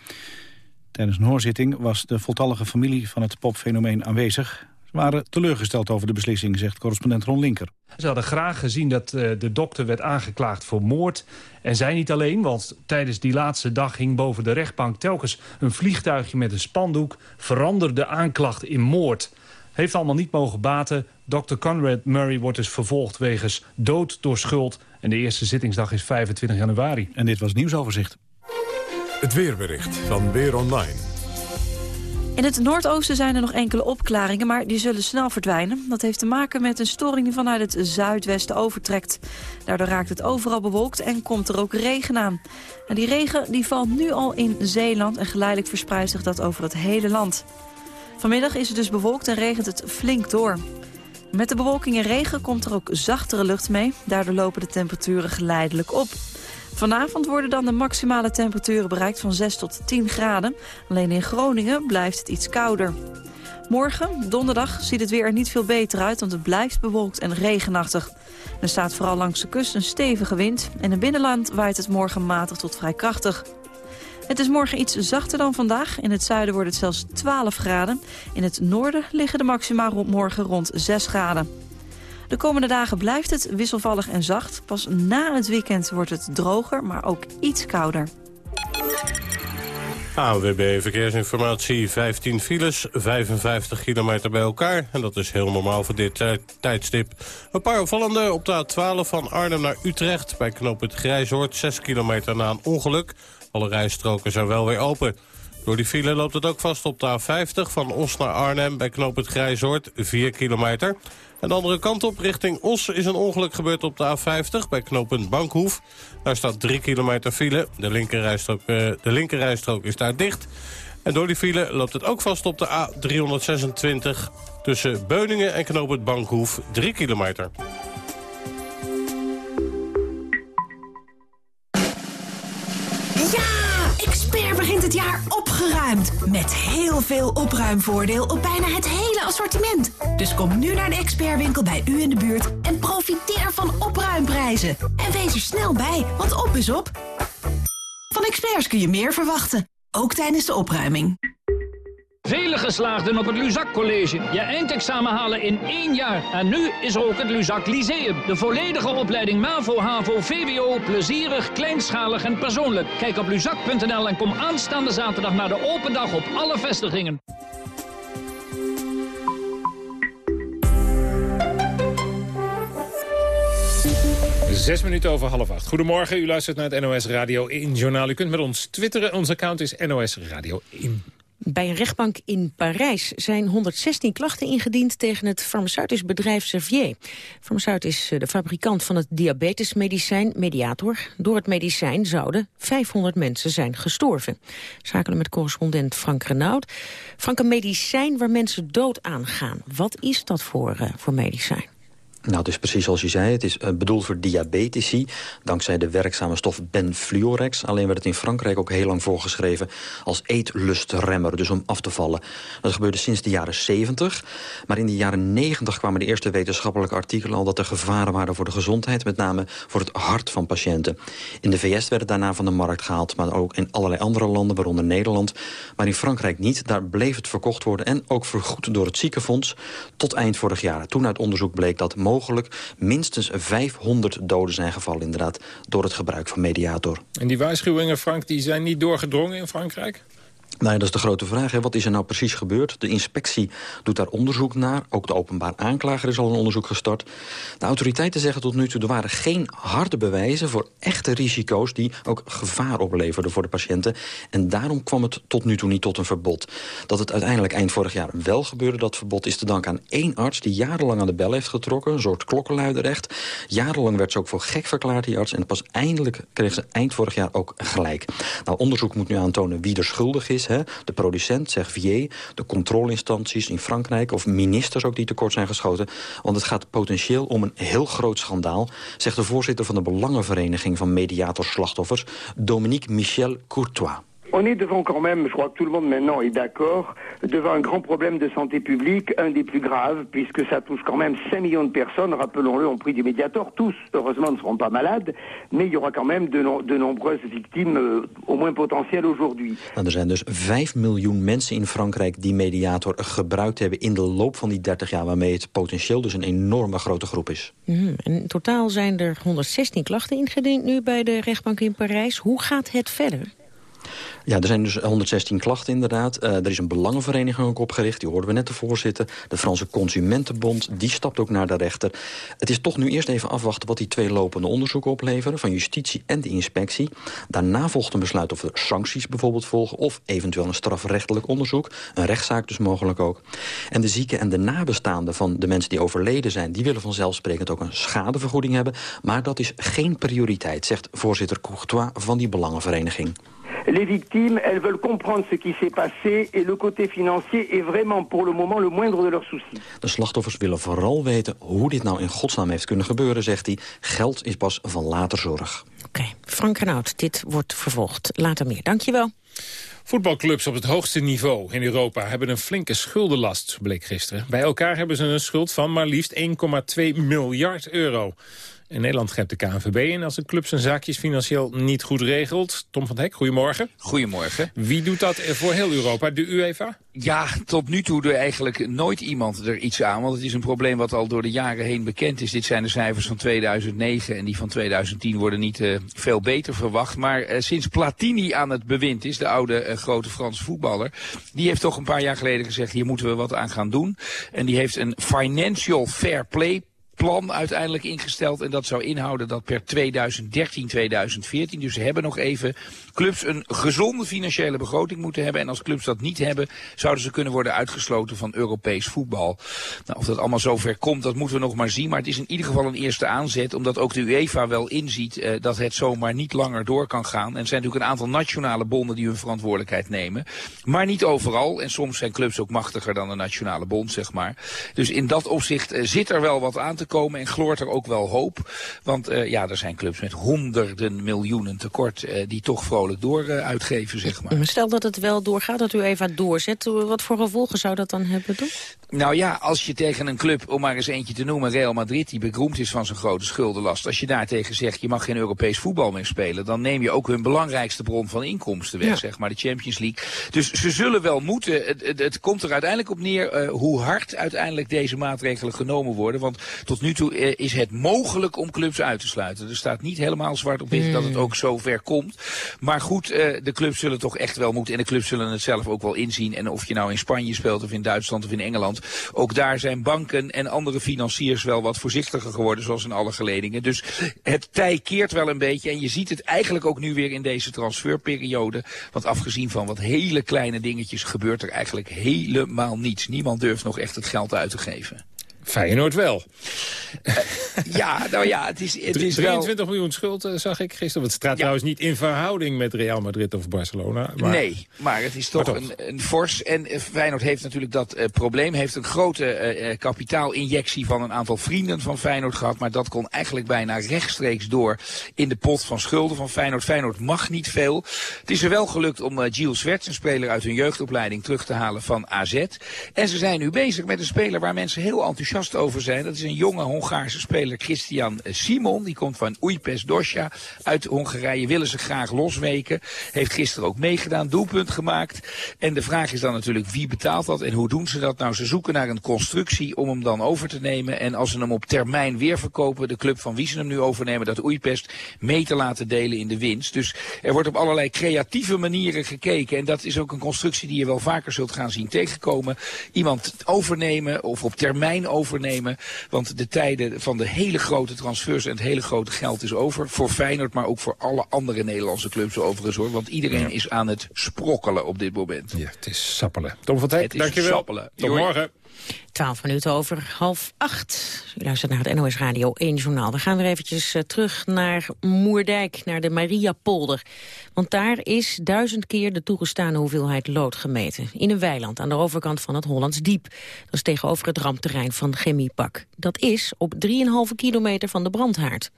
[SPEAKER 2] Tijdens een hoorzitting was de voltallige familie van het popfenomeen aanwezig. Waren teleurgesteld over de beslissing, zegt correspondent Ron Linker.
[SPEAKER 24] Ze hadden graag gezien dat uh, de dokter werd aangeklaagd voor moord. En zij niet alleen, want tijdens die laatste dag hing boven de rechtbank telkens een vliegtuigje met een spandoek. Veranderde aanklacht in moord. Heeft allemaal niet mogen baten. Dr. Conrad Murray wordt dus vervolgd wegens dood door schuld. En de eerste zittingsdag is 25 januari.
[SPEAKER 2] En dit was nieuwsoverzicht.
[SPEAKER 1] Het weerbericht van Weer Online.
[SPEAKER 25] In het noordoosten zijn er nog enkele opklaringen, maar die zullen snel verdwijnen. Dat heeft te maken met een storing die vanuit het zuidwesten overtrekt. Daardoor raakt het overal bewolkt en komt er ook regen aan. En die regen die valt nu al in Zeeland en geleidelijk verspreidt zich dat over het hele land. Vanmiddag is het dus bewolkt en regent het flink door. Met de bewolking en regen komt er ook zachtere lucht mee. Daardoor lopen de temperaturen geleidelijk op. Vanavond worden dan de maximale temperaturen bereikt van 6 tot 10 graden. Alleen in Groningen blijft het iets kouder. Morgen, donderdag, ziet het weer er niet veel beter uit... want het blijft bewolkt en regenachtig. Er staat vooral langs de kust een stevige wind... en in binnenland waait het morgen matig tot vrij krachtig. Het is morgen iets zachter dan vandaag. In het zuiden wordt het zelfs 12 graden. In het noorden liggen de maxima morgen rond 6 graden. De komende dagen blijft het wisselvallig en zacht. Pas na het weekend wordt het droger, maar ook iets kouder.
[SPEAKER 3] ANWB Verkeersinformatie, 15 files, 55 kilometer bij elkaar. En dat is heel normaal voor dit uh, tijdstip. Een paar opvallende op de A12 van Arnhem naar Utrecht... bij knoop het Grijzoord, 6 kilometer na een ongeluk. Alle rijstroken zijn wel weer open. Door die file loopt het ook vast op de A50 van Os naar Arnhem... bij knoop het Grijzoord, 4 kilometer. En de andere kant op, richting Os, is een ongeluk gebeurd op de A50... bij knooppunt Bankhoef. Daar staat 3 kilometer file. De linkerrijstrook, uh, de linkerrijstrook is daar dicht. En door die file loopt het ook vast op de A326... tussen Beuningen en knooppunt Bankhoef, 3 kilometer.
[SPEAKER 26] Het jaar opgeruimd. Met heel veel opruimvoordeel op bijna het hele assortiment. Dus kom nu naar de expertwinkel bij u in de buurt en profiteer van opruimprijzen. En wees er snel bij, want op is op. Van experts kun je meer verwachten, ook tijdens de opruiming.
[SPEAKER 27] Vele geslaagden op het Luzak College. Je eindexamen halen in één jaar. En nu is er ook het Luzak Lyceum. De volledige opleiding MAVO, HAVO, VWO. Plezierig, kleinschalig en persoonlijk. Kijk op luzak.nl en kom aanstaande zaterdag naar de open dag op alle vestigingen.
[SPEAKER 8] Zes minuten over half acht. Goedemorgen, u luistert naar het NOS Radio 1 Journaal. U kunt met ons twitteren. Ons account is NOS Radio 1.
[SPEAKER 7] Bij een rechtbank in Parijs zijn 116 klachten ingediend tegen het farmaceutisch bedrijf Servier. Farmaceut is de fabrikant van het diabetesmedicijn Mediator. Door het medicijn zouden 500 mensen zijn gestorven. Schakelen met correspondent Frank Renaud. Frank, een medicijn waar mensen dood aan gaan. Wat is dat voor, uh, voor medicijn?
[SPEAKER 28] Nou, het is precies zoals je zei. Het is uh, bedoeld voor diabetici, dankzij de werkzame stof benfluorex. Alleen werd het in Frankrijk ook heel lang voorgeschreven als eetlustremmer, dus om af te vallen. Dat gebeurde sinds de jaren 70. Maar in de jaren 90 kwamen de eerste wetenschappelijke artikelen al dat er gevaren waren voor de gezondheid, met name voor het hart van patiënten. In de VS werd het daarna van de markt gehaald, maar ook in allerlei andere landen, waaronder Nederland. Maar in Frankrijk niet. Daar bleef het verkocht worden en ook vergoed door het ziekenfonds tot eind vorig jaar. Toen uit onderzoek bleek dat mogelijk minstens 500 doden zijn gevallen inderdaad door het gebruik van mediator.
[SPEAKER 8] En die waarschuwingen, Frank, die zijn niet doorgedrongen in Frankrijk?
[SPEAKER 28] Nou dat is de grote vraag. Hè. Wat is er nou precies gebeurd? De inspectie doet daar onderzoek naar. Ook de openbaar aanklager is al een onderzoek gestart. De autoriteiten zeggen tot nu toe... er waren geen harde bewijzen voor echte risico's... die ook gevaar opleverden voor de patiënten. En daarom kwam het tot nu toe niet tot een verbod. Dat het uiteindelijk eind vorig jaar wel gebeurde, dat verbod... is te danken aan één arts die jarenlang aan de bel heeft getrokken. Een soort klokkenluiderrecht. Jarenlang werd ze ook voor gek verklaard, die arts. En pas eindelijk kreeg ze eind vorig jaar ook gelijk. Nou, onderzoek moet nu aantonen wie er schuldig is de producent, Servier, de controleinstanties in Frankrijk... of ministers ook die tekort zijn geschoten. Want het gaat potentieel om een heel groot schandaal... zegt de voorzitter van de Belangenvereniging van Mediatorslachtoffers... Dominique Michel Courtois.
[SPEAKER 29] On est devant quand même, je crois que tout le monde maintenant est d'accord, devant un grand problème de santé publique, un des plus graves, puisque ça touche quand même 5 millions de personnes, rappelons-le, ont pris du Mediator. Tous, heureusement, ne seront pas malades, mais il y aura quand même de, no de nombreuses victimes, euh, au moins potentielles aujourd'hui.
[SPEAKER 28] Nou, er zijn dus 5 miljoen mensen in Frankrijk die Mediator gebruikt hebben in de loop van die 30 jaar, waarmee het potentieel dus een enorme grote groep is.
[SPEAKER 7] Mm en in totaal zijn er 116 klachten ingediend nu bij de rechtbank in Parijs. Hoe gaat het verder?
[SPEAKER 28] Ja, er zijn dus 116 klachten inderdaad. Uh, er is een belangenvereniging ook opgericht, die hoorden we net de voorzitter. De Franse Consumentenbond, die stapt ook naar de rechter. Het is toch nu eerst even afwachten wat die twee lopende onderzoeken opleveren... van justitie en de inspectie. Daarna volgt een besluit of er sancties bijvoorbeeld volgen... of eventueel een strafrechtelijk onderzoek. Een rechtszaak dus mogelijk ook. En de zieken en de nabestaanden van de mensen die overleden zijn... die willen vanzelfsprekend ook een schadevergoeding hebben. Maar dat is geen prioriteit, zegt voorzitter Courtois van die belangenvereniging.
[SPEAKER 29] Les victimes, elles veulent comprendre ce qui s'est passé et le côté financier est vraiment pour le moment le moindre de leurs soucis.
[SPEAKER 28] De slachtoffers willen vooral weten hoe dit nou in godsnaam heeft kunnen gebeuren, zegt hij. Geld is pas van later zorg.
[SPEAKER 7] Oké, okay. Frank Renaud, dit wordt vervolgd. Later meer. Dankjewel.
[SPEAKER 8] Voetbalclubs op het hoogste niveau in Europa hebben een flinke schuldenlast, bleek gisteren. Bij elkaar hebben ze een schuld van maar liefst 1,2 miljard euro. In Nederland grijpt de KNVB in als een club zijn zaakjes financieel niet goed regelt. Tom van Hek, goedemorgen.
[SPEAKER 30] Goedemorgen.
[SPEAKER 8] Wie doet dat voor heel Europa? De UEFA?
[SPEAKER 30] Ja, tot nu toe doet eigenlijk nooit iemand er iets aan. Want het is een probleem wat al door de jaren heen bekend is. Dit zijn de cijfers van 2009 en die van 2010 worden niet uh, veel beter verwacht. Maar uh, sinds Platini aan het bewind is, de oude uh, grote Franse voetballer... die heeft toch een paar jaar geleden gezegd, hier moeten we wat aan gaan doen. En die heeft een financial fair play plan uiteindelijk ingesteld. En dat zou inhouden dat per 2013, 2014, dus ze hebben nog even clubs een gezonde financiële begroting moeten hebben. En als clubs dat niet hebben, zouden ze kunnen worden uitgesloten van Europees voetbal. Nou, of dat allemaal zover komt, dat moeten we nog maar zien. Maar het is in ieder geval een eerste aanzet, omdat ook de UEFA wel inziet uh, dat het zomaar niet langer door kan gaan. En er zijn natuurlijk een aantal nationale bonden die hun verantwoordelijkheid nemen. Maar niet overal. En soms zijn clubs ook machtiger dan de nationale bond, zeg maar. Dus in dat opzicht uh, zit er wel wat aan te komen en gloort er ook wel hoop. Want uh, ja, er zijn clubs met honderden miljoenen tekort die toch vrolijk door uitgeven, zeg maar.
[SPEAKER 7] Stel dat het wel doorgaat, dat u even doorzet. Wat voor gevolgen zou dat dan hebben, toch?
[SPEAKER 30] Nou ja, als je tegen een club, om maar eens eentje te noemen, Real Madrid, die beroemd is van zijn grote schuldenlast. Als je daar tegen zegt, je mag geen Europees voetbal meer spelen, dan neem je ook hun belangrijkste bron van inkomsten weg, ja. zeg maar, de Champions League. Dus ze zullen wel moeten, het, het, het komt er uiteindelijk op neer uh, hoe hard uiteindelijk deze maatregelen genomen worden. Want tot nu toe uh, is het mogelijk om clubs uit te sluiten. Er staat niet helemaal zwart op wit mm. dat het ook zo ver komt. Maar goed, uh, de clubs zullen toch echt wel moeten, en de clubs zullen het zelf ook wel inzien. En of je nou in Spanje speelt of in Duitsland of in Engeland, ook daar zijn banken en andere financiers wel wat voorzichtiger geworden, zoals in alle geledingen. Dus het tij keert wel een beetje. En je ziet het eigenlijk ook nu weer in deze transferperiode. Want afgezien van wat hele kleine dingetjes gebeurt er eigenlijk helemaal niets. Niemand durft nog echt het geld uit te geven.
[SPEAKER 8] Feyenoord wel.
[SPEAKER 30] Uh, ja, nou ja, het is, het is
[SPEAKER 8] 23
[SPEAKER 30] wel...
[SPEAKER 8] miljoen schuld uh, zag ik gisteren. Het staat ja. trouwens niet in verhouding met Real Madrid of Barcelona.
[SPEAKER 30] Maar... Nee, maar het is toch, toch. Een, een fors. En uh, Feyenoord heeft natuurlijk dat probleem. Heeft een grote kapitaalinjectie van een aantal vrienden van Feyenoord gehad. Maar dat kon eigenlijk bijna rechtstreeks door in de pot van schulden van Feyenoord. Feyenoord mag niet veel. Het is er wel gelukt om Gilles Swerts, een speler uit hun jeugdopleiding, terug te halen van AZ. En ze zijn nu bezig met een speler waar mensen heel enthousiast over zijn. Dat is een jonge Hongaarse speler, Christian Simon. Die komt van Újpest Dosja uit Hongarije. Willen ze graag losweken. Heeft gisteren ook meegedaan, doelpunt gemaakt. En de vraag is dan natuurlijk wie betaalt dat en hoe doen ze dat? Nou, ze zoeken naar een constructie om hem dan over te nemen. En als ze hem op termijn weer verkopen, de club van wie ze hem nu overnemen, dat Újpest, mee te laten delen in de winst. Dus er wordt op allerlei creatieve manieren gekeken. En dat is ook een constructie die je wel vaker zult gaan zien tegenkomen. Iemand overnemen of op termijn overnemen overnemen. Want de tijden van de hele grote transfers en het hele grote geld is over. Voor Feyenoord, maar ook voor alle andere Nederlandse clubs overigens hoor. Want iedereen ja. is aan het sprokkelen op dit moment.
[SPEAKER 8] Ja, het is sappelen. Tom van Teck, dankjewel.
[SPEAKER 30] Sappelen.
[SPEAKER 8] Tot morgen.
[SPEAKER 7] 12 minuten over half acht. U luistert naar het NOS Radio 1 Journaal. We gaan weer eventjes uh, terug naar Moerdijk, naar de Mariapolder. Want daar is duizend keer de toegestane hoeveelheid lood gemeten. In een weiland aan de overkant van het Hollands Diep. Dat is tegenover het rampterrein van Chemiepak. Dat is op 3,5 kilometer van de brandhaard.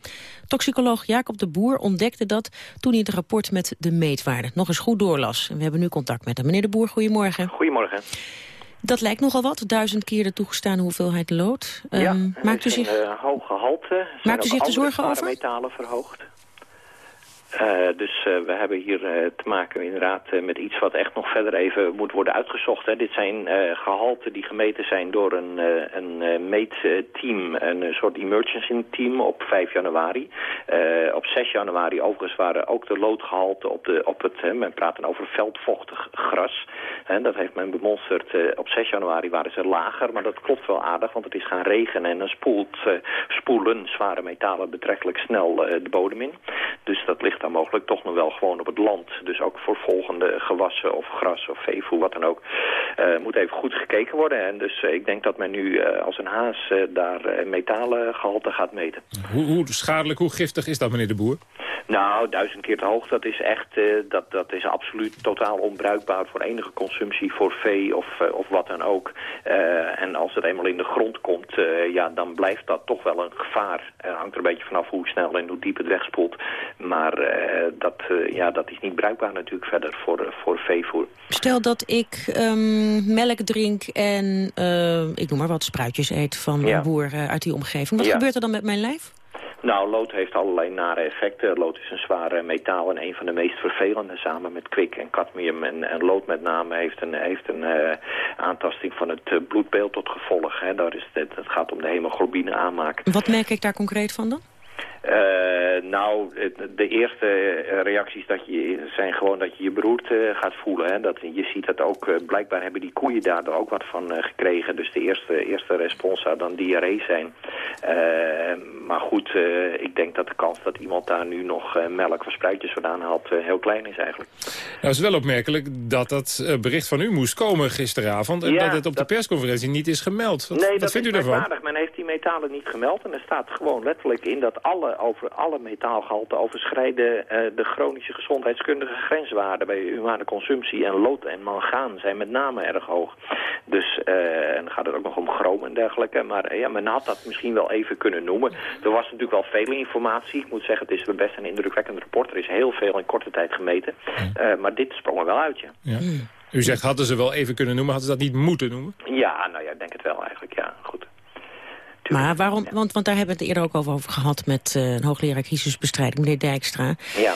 [SPEAKER 7] Toxicoloog Jacob de Boer ontdekte dat toen hij het rapport met de meetwaarde nog eens goed doorlas. En we hebben nu contact met hem. Meneer de Boer, goedemorgen.
[SPEAKER 31] Goedemorgen.
[SPEAKER 7] Dat lijkt nogal wat, duizend keer de toegestane hoeveelheid lood.
[SPEAKER 31] Ja,
[SPEAKER 7] um, maakt u zich,
[SPEAKER 31] een uh, hoog gehalte.
[SPEAKER 7] Maakt u zich er zorgen over?
[SPEAKER 31] metalen verhoogd. Uh, dus uh, we hebben hier uh, te maken inderdaad met iets wat echt nog verder even moet worden uitgezocht. Hè. Dit zijn gehalten die gemeten zijn door een, een meetteam, een soort emergency team op 5 januari. op 6 januari overigens waren ook de loodgehalten op, de, op het, men praat over veldvochtig gras. Dat heeft men bemonsterd. op 6 januari waren ze lager, maar dat klopt wel aardig, want het is gaan regenen en dan spoelt, spoelen zware metalen betrekkelijk snel de bodem in. Dus dat ligt dan mogelijk toch nog wel gewoon op het land. Dus ook voor volgende gewassen of gras of veevoer, wat dan ook, uh, moet even goed gekeken worden. En dus uh, ik denk dat men nu uh, als een haas daar metalengehalte gaat meten.
[SPEAKER 8] Hoe, hoe, schadelijk, hoe giftig is dat, meneer de Boer?
[SPEAKER 31] Nou, duizend keer te hoog, dat is echt, dat, dat is absoluut totaal onbruikbaar voor enige consumptie voor vee of, of wat dan ook. en als het eenmaal in de grond komt, ja, dan blijft dat toch wel een gevaar. Het hangt er een beetje vanaf hoe snel en hoe diep het wegspoelt. Maar dat, uh, ja, dat is niet bruikbaar natuurlijk verder voor, voor veevoer.
[SPEAKER 7] Stel dat ik um, melk drink en ik noem maar wat spruitjes eet van ja. een boer uit die omgeving. Wat ja. gebeurt er dan met mijn lijf?
[SPEAKER 31] Nou, lood heeft allerlei nare effecten. Lood is een zware metaal en een van de meest vervelende. Samen met kwik en cadmium en, en lood met name heeft een, heeft een uh, aantasting van het bloedbeeld tot gevolg. Hè. Daar is het, het gaat om de hemoglobine aanmaak.
[SPEAKER 7] Wat merk ik daar concreet van dan?
[SPEAKER 31] Uh, nou, de eerste reacties dat je, zijn gewoon dat je je beroerd uh, gaat voelen. Hè. Dat, je ziet dat ook, uh, blijkbaar hebben die koeien daar ook wat van gekregen. Dus de eerste, eerste respons zou dan diarree zijn. maar goed, ik denk dat de kans dat iemand daar nu nog melk of spruitjes vandaan haalt heel klein is eigenlijk.
[SPEAKER 8] Nou, het is wel opmerkelijk dat dat bericht van u moest komen gisteravond... en
[SPEAKER 31] Ja,
[SPEAKER 8] dat het op
[SPEAKER 31] dat-
[SPEAKER 8] de persconferentie niet is gemeld. Wat,
[SPEAKER 31] nee,
[SPEAKER 8] wat
[SPEAKER 31] dat
[SPEAKER 8] vindt u daarvan?
[SPEAKER 31] Men heeft metalen niet gemeld. En er staat gewoon letterlijk in dat alle, over alle metaalgehalten overschrijden eh, de chronische gezondheidskundige grenswaarden bij humane consumptie. En lood en mangaan zijn met name erg hoog. Dus, eh, en dan gaat het ook nog om chroom en dergelijke. Maar eh, ja, men had dat misschien wel even kunnen noemen. Er was natuurlijk wel veel informatie. Ik moet zeggen, het is best een indrukwekkend rapport. Er is heel veel in korte tijd gemeten. Maar dit sprong er wel uit, ja.
[SPEAKER 8] Ja. U zegt, hadden ze wel even kunnen noemen, hadden ze dat niet moeten noemen?
[SPEAKER 31] Ja, nou ja, ik denk het wel eigenlijk, ja. Goed.
[SPEAKER 7] Maar waarom, want, want daar hebben we het eerder ook over, over gehad met eh, een hoogleraar crisisbestrijding, meneer Dijkstra.
[SPEAKER 31] Ja.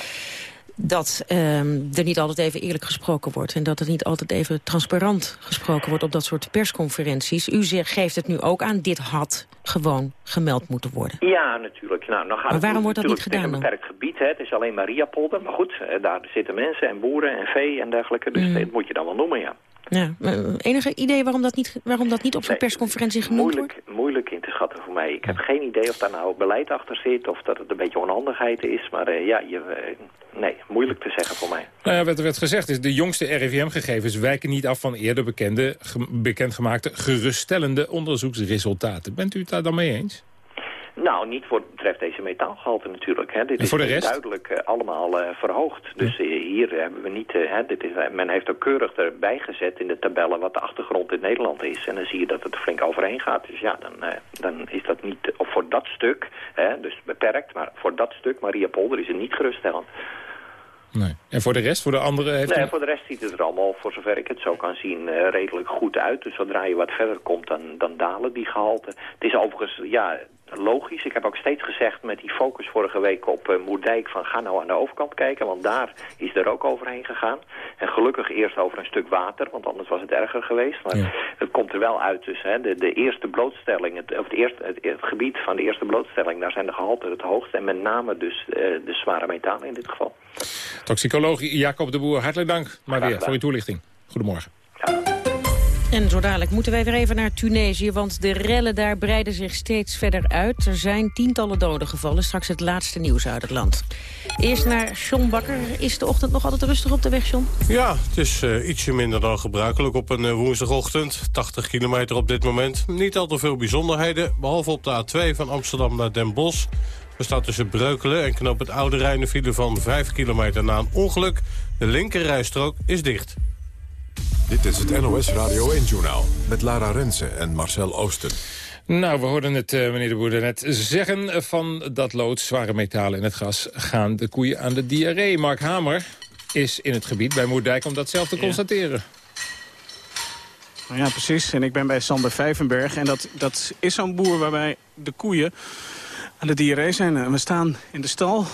[SPEAKER 7] Dat ehm, er niet altijd even eerlijk gesproken wordt. En dat er niet altijd even transparant gesproken wordt op dat soort persconferenties. U geeft het nu ook aan, dit had gewoon gemeld moeten worden.
[SPEAKER 31] Ja, natuurlijk. Nou, gaat
[SPEAKER 7] Maar
[SPEAKER 31] het
[SPEAKER 7] waarom wordt dat niet gedaan
[SPEAKER 31] in een beperkt gebied. Hè. Het is alleen Mariapolder. Maar goed, eh, daar zitten mensen en boeren en vee en dergelijke. Dus
[SPEAKER 7] Mm.
[SPEAKER 31] dat moet je dan wel noemen, ja.
[SPEAKER 7] Ja, eh, enige idee waarom dat niet, waarom dat niet op zo'n persconferentie genoemd wordt?
[SPEAKER 31] Moeilijk, moeilijk in te schatten voor mij. Ik heb geen idee of daar nou beleid achter zit... of dat het een beetje onhandigheid is. Maar eh, ja, je, eh, nee, moeilijk te zeggen voor mij.
[SPEAKER 8] Nou ja, wat er werd gezegd is, de jongste RIVM-gegevens wijken niet af van eerder bekende, ge- bekendgemaakte geruststellende onderzoeksresultaten. Bent u het daar dan mee eens?
[SPEAKER 31] Nou, niet voor betreft deze metaalgehalte natuurlijk. Hè. Dit
[SPEAKER 8] En voor de
[SPEAKER 31] is
[SPEAKER 8] rest?
[SPEAKER 31] duidelijk eh, allemaal eh, verhoogd. Dus eh, hier hebben we niet... hè, dit is, men heeft ook keurig erbij gezet in de tabellen wat de achtergrond in Nederland is. En dan zie je dat het flink overheen gaat. Dus ja, dan, dan is dat niet... Of voor dat stuk, hè, dus beperkt, maar voor dat stuk, Maria Polder, is het niet geruststellend.
[SPEAKER 8] Nee. En voor de rest, voor de andere... Heeft
[SPEAKER 31] Nee,
[SPEAKER 8] u-
[SPEAKER 31] voor de rest ziet het er allemaal, voor zover ik het zo kan zien, redelijk goed uit. Dus zodra je wat verder komt, dan, dan dalen die gehalte. Het is overigens, ja, logisch. Ik heb ook steeds gezegd met die focus vorige week op eh, Moerdijk van ga nou aan de overkant kijken, want daar is er ook overheen gegaan. En gelukkig eerst over een stuk water, want anders was het erger geweest. Maar het komt er wel uit dus. Hè. De, de eerste blootstelling, het, of het, eerste, het, het gebied van de eerste blootstelling, daar zijn de gehalten het hoogst. En met name dus eh, de zware metalen in dit geval.
[SPEAKER 8] Toxicoloog Jacob de Boer, hartelijk dank maar weer voor uw toelichting. Goedemorgen.
[SPEAKER 7] En zo dadelijk moeten wij weer even naar Tunesië, want de rellen daar breiden zich steeds verder uit. Er zijn tientallen doden gevallen, straks het laatste nieuws uit het land. Eerst naar John Bakker. Is de ochtend nog altijd rustig op de weg, John?
[SPEAKER 3] Ja, het is eh, ietsje minder dan gebruikelijk op een eh, woensdagochtend. 80 kilometer op dit moment. Niet al te veel bijzonderheden, behalve op de A2 van Amsterdam naar Den Bosch. Er staat tussen Breukelen en Knoop het Oude Rijn van 5 kilometer na een ongeluk. De linkerrijstrook is dicht.
[SPEAKER 1] Dit is het NOS Radio 1-journaal met Lara Rensen en Marcel Oosten.
[SPEAKER 8] Nou, we hoorden het, eh, meneer de Boer, net zeggen van dat lood, zware metalen in het gas, gaan de koeien aan de diarree. Mark Hamer is in het gebied bij Moerdijk om dat zelf te constateren.
[SPEAKER 13] Ja, precies. En ik ben bij Sander Vijvenberg. En dat, dat is zo'n boer waarbij de koeien aan de diarree zijn. En we staan in de stal.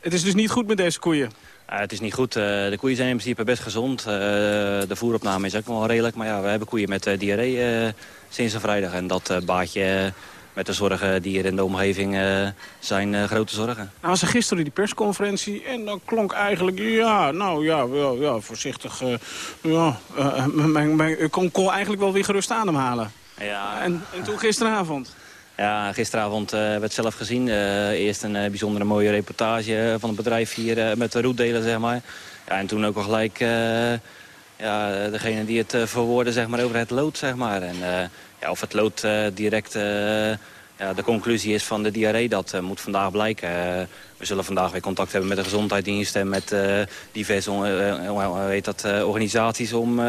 [SPEAKER 13] Het is dus niet goed met deze koeien.
[SPEAKER 32] Ja, het is niet goed. Eh, de koeien zijn in principe best gezond. Eh, de voeropname is ook wel redelijk. Maar ja, we hebben koeien met eh, diarree eh, sinds een vrijdag. En dat eh, baatje eh, met de zorgen die er in de omgeving eh, zijn eh, grote zorgen.
[SPEAKER 13] Nou was er gisteren die persconferentie en dan klonk eigenlijk... ja, nou ja, wel, ja voorzichtig. eh, ja, eh, mijn, mijn, ik kon, kon eigenlijk wel weer gerust ademhalen.
[SPEAKER 32] Ja,
[SPEAKER 13] En, en toen gisteravond...
[SPEAKER 32] ja gisteravond eh werd zelf gezien. eh, eerst een eh, bijzondere mooie reportage van het bedrijf hier met de roetdelen, zeg maar. Ja, en toen ook al gelijk ja, degene die het uh, verwoorden zeg maar, over het lood, zeg maar. En uh, ja, of het lood uh, direct ja, de conclusie is van de diarree, dat moet vandaag blijken. we zullen vandaag weer contact hebben met de gezondheidsdienst en met diverse weet dat, organisaties om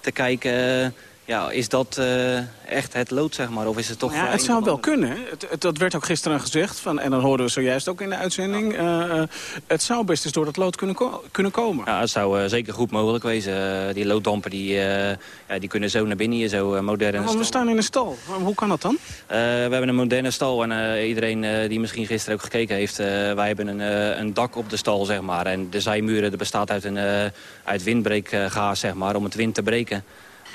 [SPEAKER 32] te kijken ja, is dat eh, echt het lood, zeg maar? Of is het toch...
[SPEAKER 13] Ja, het zou wel kunnen. Het, het, dat werd ook gisteren gezegd. Van, en dan hoorden we zojuist ook in de uitzending. Uh, het zou best eens door dat lood kunnen, ko kunnen komen.
[SPEAKER 32] Ja, het zou uh, zeker goed mogelijk wezen. die looddampen die, ja, die kunnen zo naar binnen hier, zo modern.
[SPEAKER 13] Maar we staan in een stal. Hoe kan dat dan?
[SPEAKER 32] we hebben een moderne stal. En iedereen die misschien gisteren ook gekeken heeft... wij hebben een, een dak op de stal, zeg maar. En de zijmuren bestaat uit, een, uit windbreekgaas, zeg maar, om het wind te breken.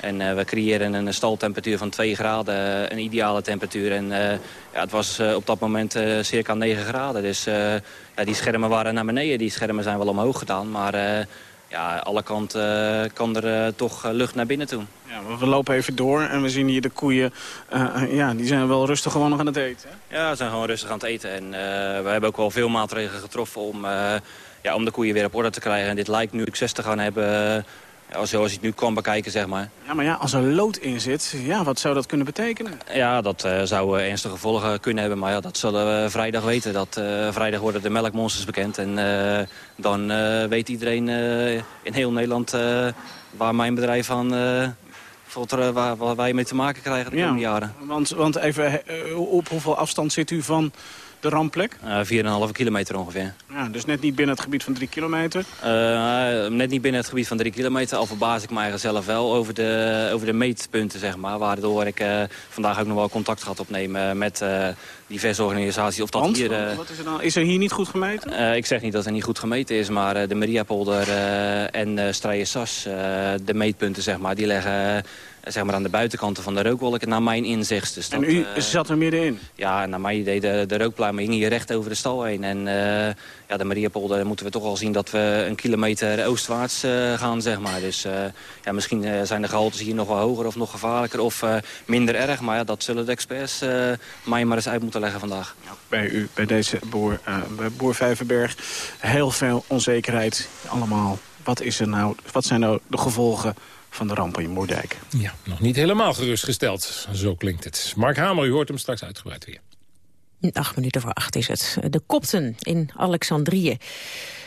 [SPEAKER 32] En uh, we creëren een staltemperatuur van 2 graden, eh, een ideale temperatuur. En uh, ja, het was op dat moment circa 9 graden. Dus ja, die schermen waren naar beneden, die schermen zijn wel omhoog gedaan. Maar ja, alle kanten kan er toch lucht naar binnen toe.
[SPEAKER 13] Ja, we lopen even door en we zien hier de koeien. ja, die zijn wel rustig gewoon nog aan het eten. Hè?
[SPEAKER 32] Ja, ze zijn gewoon rustig aan het eten. En we hebben ook wel veel maatregelen getroffen om, ja, om de koeien weer op orde te krijgen. En dit lijkt nu succes te gaan hebben zoals je het nu kan bekijken, zeg maar.
[SPEAKER 13] Ja, maar ja, als er lood in zit, ja, wat zou dat kunnen betekenen?
[SPEAKER 32] Ja, dat uh, zou uh, ernstige gevolgen kunnen hebben. Maar ja, dat zullen we vrijdag weten. Dat, uh, vrijdag worden de melkmonsters bekend. En dan weet iedereen in heel Nederland waar mijn bedrijf aan... waar, waar wij mee te maken krijgen de komende ja, jaren.
[SPEAKER 13] Want, want even, op hoeveel afstand zit u van de rampplek?
[SPEAKER 32] Uh, 4,5 kilometer ongeveer.
[SPEAKER 13] Ja, dus net niet binnen het gebied van 3 kilometer?
[SPEAKER 32] Uh, net niet binnen het gebied van 3 kilometer. Al verbaas ik mij zelf wel over de, over de meetpunten, zeg maar. Waardoor ik uh, vandaag ook nog wel contact gaat opnemen met diverse organisaties. Of dat
[SPEAKER 13] Want?
[SPEAKER 32] hier,
[SPEAKER 13] Wat is, er dan? is er hier niet goed gemeten?
[SPEAKER 32] ik zeg niet dat er niet goed gemeten is, maar de Mariapolder en uh, Strijen-Sas, de meetpunten, zeg maar, die leggen zeg maar aan de buitenkanten van de rookwolken naar mijn inzicht. Dus
[SPEAKER 13] en u zat er middenin?
[SPEAKER 32] Ja, naar mijn idee, de, de rookpluimen hingen hier recht over de stal heen. En uh, ja, de Mariapolder moeten we toch al zien dat we een kilometer oostwaarts uh, gaan, zeg maar. Dus uh, ja, misschien zijn de gehaltes hier nog wel hoger of nog gevaarlijker of minder erg. Maar ja, dat zullen de experts mij maar eens uit moeten leggen vandaag.
[SPEAKER 13] Bij u, bij deze boer, bij boer Vijverberg, heel veel onzekerheid allemaal. Wat, is er nou, wat zijn nou de gevolgen van de ramp in Moerdijk.
[SPEAKER 8] Ja, nog niet helemaal gerustgesteld. Zo klinkt het. Mark Hamer, u hoort hem straks uitgebreid weer.
[SPEAKER 33] Acht minuten voor acht is het. De kopten in Alexandrië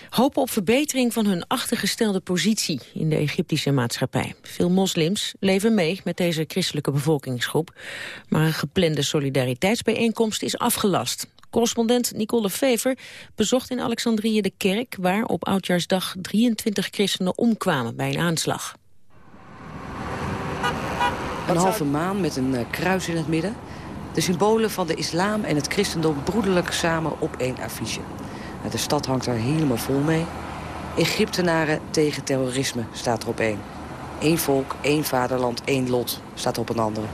[SPEAKER 33] hopen op verbetering van hun achtergestelde positie in de Egyptische maatschappij. Veel moslims leven mee met deze christelijke bevolkingsgroep. Maar een geplande solidariteitsbijeenkomst is afgelast. Correspondent Nicole Fever bezocht in Alexandrië de kerk... waar op Oudjaarsdag 23 christenen omkwamen bij een aanslag. Een halve maan met een eh, kruis in het midden. De symbolen van de islam en het christendom broederlijk samen op één affiche. De stad hangt er helemaal vol mee. Egyptenaren tegen terrorisme staat er op één. Eén volk, één vaderland, één lot staat op een andere.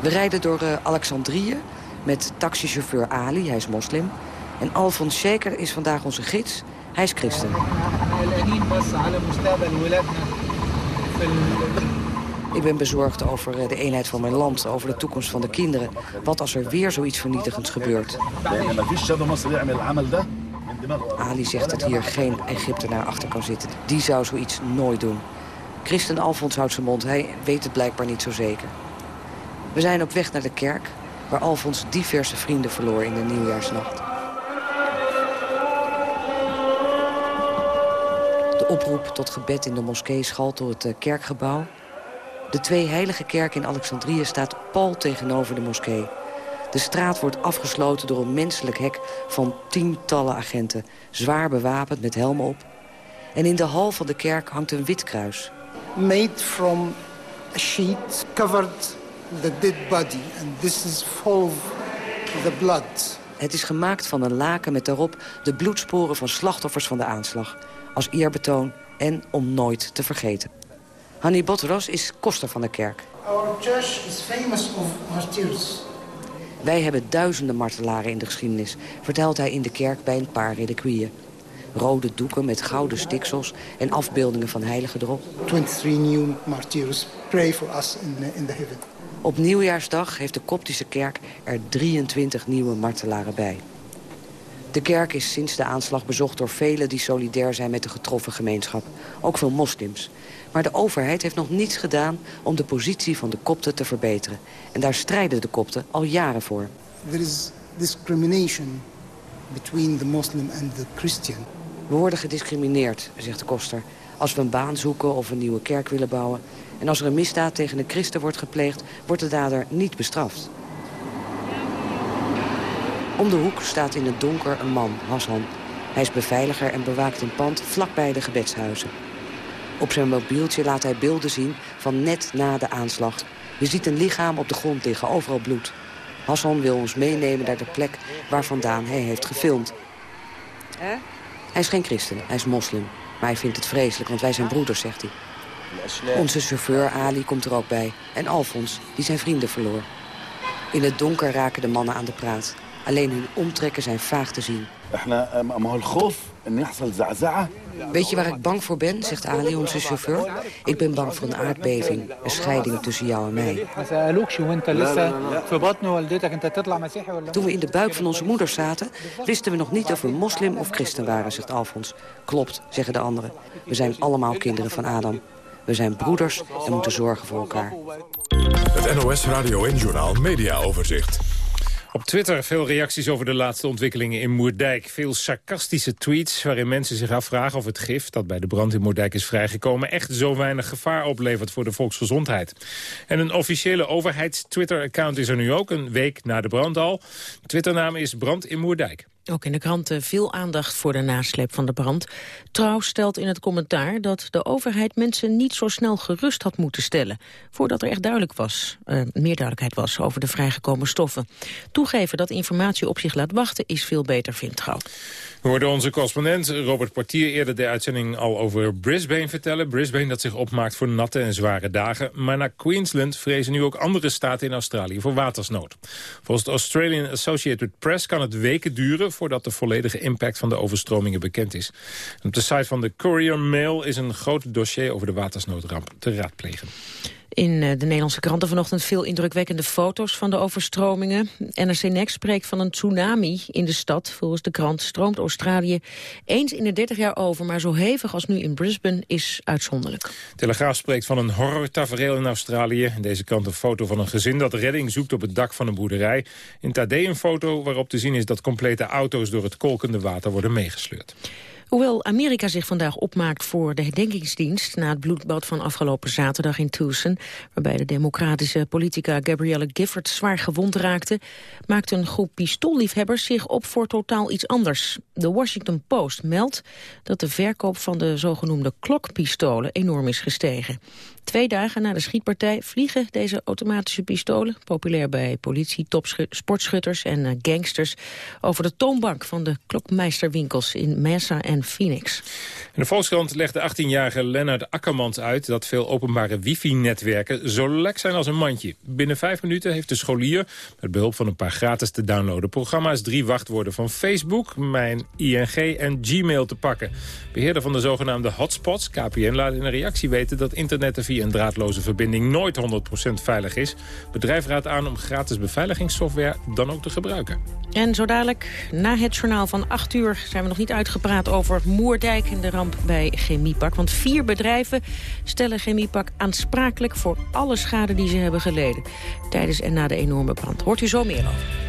[SPEAKER 33] We rijden door uh, Alexandrië met taxichauffeur Ali, hij is moslim. En Alfons Sheker is vandaag onze gids, hij is christen. Ik ben bezorgd over eh, de eenheid van mijn land, over de toekomst van de kinderen. Wat als er weer zoiets vernietigends gebeurt? Ali zegt dat hier geen Egyptenaar achter kan zitten. Die zou zoiets nooit doen. Christen Alfons houdt zijn mond. Hij weet het blijkbaar niet zo zeker. We zijn op weg naar de kerk, waar Alfons diverse vrienden verloor in de nieuwjaarsnacht. De oproep tot gebed in de moskee schalt door het eh, kerkgebouw. De twee heilige kerk in Alexandrië staat pal tegenover de moskee. De straat wordt afgesloten door een menselijk hek van tientallen agenten... zwaar bewapend met helmen op. En in de hal van de kerk hangt een wit kruis.
[SPEAKER 34] Made from a sheet covered the dead body. And this is full of the blood.
[SPEAKER 33] Het is gemaakt van een laken met daarop de bloedsporen van slachtoffers van de aanslag. Als eerbetoon en om nooit te vergeten. Hanni Botros is koster van de kerk.
[SPEAKER 34] Our church is famous of martyrs.
[SPEAKER 33] Wij hebben duizenden martelaren in de geschiedenis, vertelt hij in de kerk bij een paar reliquieën. Rode doeken met gouden stiksels en afbeeldingen van heiligen erop.
[SPEAKER 34] 23 new martyrs pray for us in the, in the heaven.
[SPEAKER 33] Op nieuwjaarsdag heeft de Koptische kerk er 23 nieuwe martelaren bij. De kerk is sinds de aanslag bezocht door velen die solidair zijn met de getroffen gemeenschap. Ook veel moslims. Maar de overheid heeft nog niets gedaan om de positie van de kopten te verbeteren. En daar strijden de kopten al jaren voor.
[SPEAKER 34] There is discrimination between the Muslim and the Christian.
[SPEAKER 33] We worden gediscrimineerd, zegt de koster. Als we een baan zoeken of een nieuwe kerk willen bouwen... En als er een misdaad tegen een christen wordt gepleegd, wordt de dader niet bestraft. Om de hoek staat in het donker een man, Hassan. Hij is beveiliger en bewaakt een pand vlakbij de gebedshuizen. Op zijn mobieltje laat hij beelden zien van net na de aanslag. Je ziet een lichaam op de grond liggen, overal bloed. Hassan wil ons meenemen naar de plek waar vandaan hij heeft gefilmd. Hij is geen christen, hij is moslim. Maar hij vindt het vreselijk, want wij zijn broeders, zegt hij. Onze chauffeur Ali komt er ook bij. En Alfons, die zijn vrienden verloor. In het donker raken de mannen aan de praat. Alleen hun omtrekken zijn vaag te zien. Weet je waar ik bang voor ben, zegt Ali, onze chauffeur? Ik ben bang voor een aardbeving, een scheiding tussen jou en mij. Toen we in de buik van onze moeder zaten, wisten we nog niet of we moslim of christen waren, zegt Alfons. Klopt, zeggen de anderen. We zijn allemaal kinderen van Adam. We zijn broeders en moeten zorgen voor elkaar.
[SPEAKER 1] Het NOS Radio en Journal Media Overzicht.
[SPEAKER 8] Op Twitter veel reacties over de laatste ontwikkelingen in Moerdijk. Veel sarcastische tweets waarin mensen zich afvragen of het gif... dat bij de brand in Moerdijk is vrijgekomen... echt zo weinig gevaar oplevert voor de volksgezondheid. En een officiële overheids-Twitter-account is er nu ook... een week na de brand al. Twitternaam is Brand in Moerdijk.
[SPEAKER 7] Ook in de kranten veel aandacht voor de nasleep van de brand. Trouw stelt in het commentaar dat de overheid mensen niet zo snel gerust had moeten stellen. Voordat er echt duidelijk was, uh, meer duidelijkheid was over de vrijgekomen stoffen. Toegeven dat informatie op zich laat wachten is veel beter, vindt Trouw.
[SPEAKER 8] We hoorden onze correspondent Robert Portier eerder de uitzending al over Brisbane vertellen. Brisbane dat zich opmaakt voor natte en zware dagen. Maar naar Queensland vrezen nu ook andere staten in Australië voor watersnood. Volgens de Australian Associated Press kan het weken duren voordat de volledige impact van de overstromingen bekend is. op de site van de Courier Mail is een groot dossier over de watersnoodramp te raadplegen.
[SPEAKER 7] In eh, de Nederlandse kranten vanochtend veel indrukwekkende foto's van de overstromingen. NRC Next spreekt van een tsunami in de stad. Volgens de krant stroomt Australië eens in de 30 jaar over... maar zo hevig als nu in Brisbane is uitzonderlijk.
[SPEAKER 8] Telegraaf spreekt van een horrortafereel in Australië. In deze krant een foto van een gezin dat redding zoekt op het dak van een boerderij. In Tadé een foto waarop te zien is dat complete auto's... door het kolkende water worden meegesleurd.
[SPEAKER 7] Hoewel Amerika zich vandaag opmaakt voor de herdenkingsdienst... na het bloedbad van afgelopen zaterdag in Tucson... waarbij de democratische politica Gabrielle Gifford zwaar gewond raakte... maakt een groep pistoolliefhebbers zich op voor totaal iets anders. De Washington Post meldt dat de verkoop van de zogenoemde klokpistolen enorm is gestegen. Twee dagen na de schietpartij vliegen deze automatische pistolen... populair bij politie, sportschutters en uh, gangsters... over de toonbank van de klokmeisterwinkels in Mesa en Phoenix.
[SPEAKER 8] In de Volkskrant legt de 18-jarige Lennart Akkermans uit... dat veel openbare wifi-netwerken zo lek zijn als een mandje. Binnen vijf minuten heeft de scholier, met behulp van een paar gratis te downloaden programma's... drie wachtwoorden van Facebook, mijn ING en Gmail te pakken. Beheerder van de zogenaamde hotspots, KPN, laat in een reactie weten... dat internet via een draadloze verbinding nooit 100% veilig is. Bedrijf raadt aan om gratis beveiligingssoftware dan ook te gebruiken.
[SPEAKER 7] En zo dadelijk, na het journaal van 8 uur... zijn we nog niet uitgepraat over Moerdijk en de ramp bij Chemiepak. Want vier bedrijven stellen Chemiepak aansprakelijk... voor alle schade die ze hebben geleden tijdens en na de enorme brand. Hoort u zo meer over.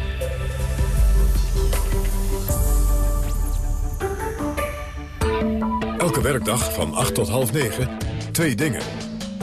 [SPEAKER 1] Elke werkdag van 8 tot half 9, twee dingen.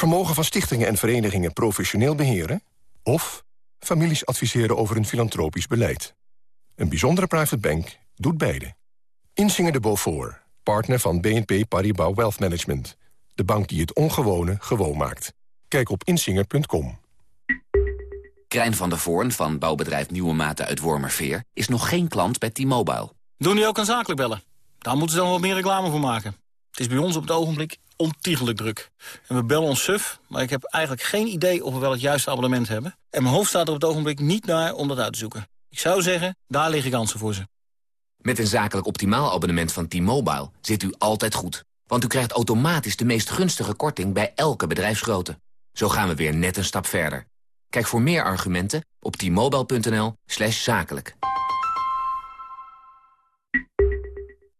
[SPEAKER 35] Vermogen van stichtingen en verenigingen professioneel beheren... of families adviseren over een filantropisch beleid. Een bijzondere private bank doet beide. Insinger de Beaufort, partner van BNP Paribas Wealth Management. De bank die het ongewone gewoon maakt. Kijk op insinger.com.
[SPEAKER 36] Krijn van der Voorn van bouwbedrijf Nieuwe Maten uit Wormerveer... is nog geen klant bij T-Mobile.
[SPEAKER 37] Doen die ook een zakelijk bellen? Daar moeten ze dan wat meer reclame voor maken. Het is bij ons op het ogenblik ontiegelijk druk. En we bellen ons suf, maar ik heb eigenlijk geen idee of we wel het juiste abonnement hebben. En mijn hoofd staat er op het ogenblik niet naar om dat uit te zoeken. Ik zou zeggen, daar liggen kansen voor ze.
[SPEAKER 36] Met een zakelijk optimaal abonnement van T-Mobile zit u altijd goed. Want u krijgt automatisch de meest gunstige korting bij elke bedrijfsgrootte. Zo gaan we weer net een stap verder. Kijk voor meer argumenten op t-mobile.nl slash zakelijk.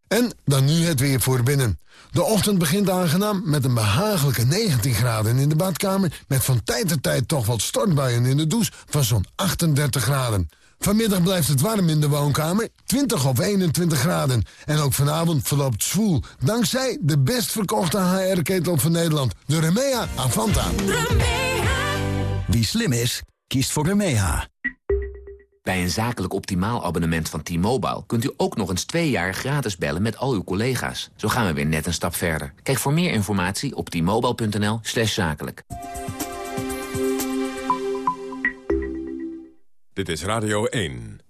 [SPEAKER 38] En dan nu het weer voor binnen. De ochtend begint aangenaam met een behagelijke 19 graden in de badkamer... met van tijd tot tijd toch wat stortbuien in de douche van zo'n 38 graden. Vanmiddag blijft het warm in de woonkamer, 20 of 21 graden. En ook vanavond verloopt zwoel, dankzij de best verkochte HR-ketel van Nederland... de Remea Avanta.
[SPEAKER 39] Wie slim is, kiest voor Remea.
[SPEAKER 36] Bij een zakelijk optimaal abonnement van T-Mobile... kunt u ook nog eens twee jaar gratis bellen met al uw collega's. Zo gaan we weer net een stap verder. Kijk voor meer informatie op t-mobile.nl slash zakelijk.
[SPEAKER 1] Dit is Radio 1.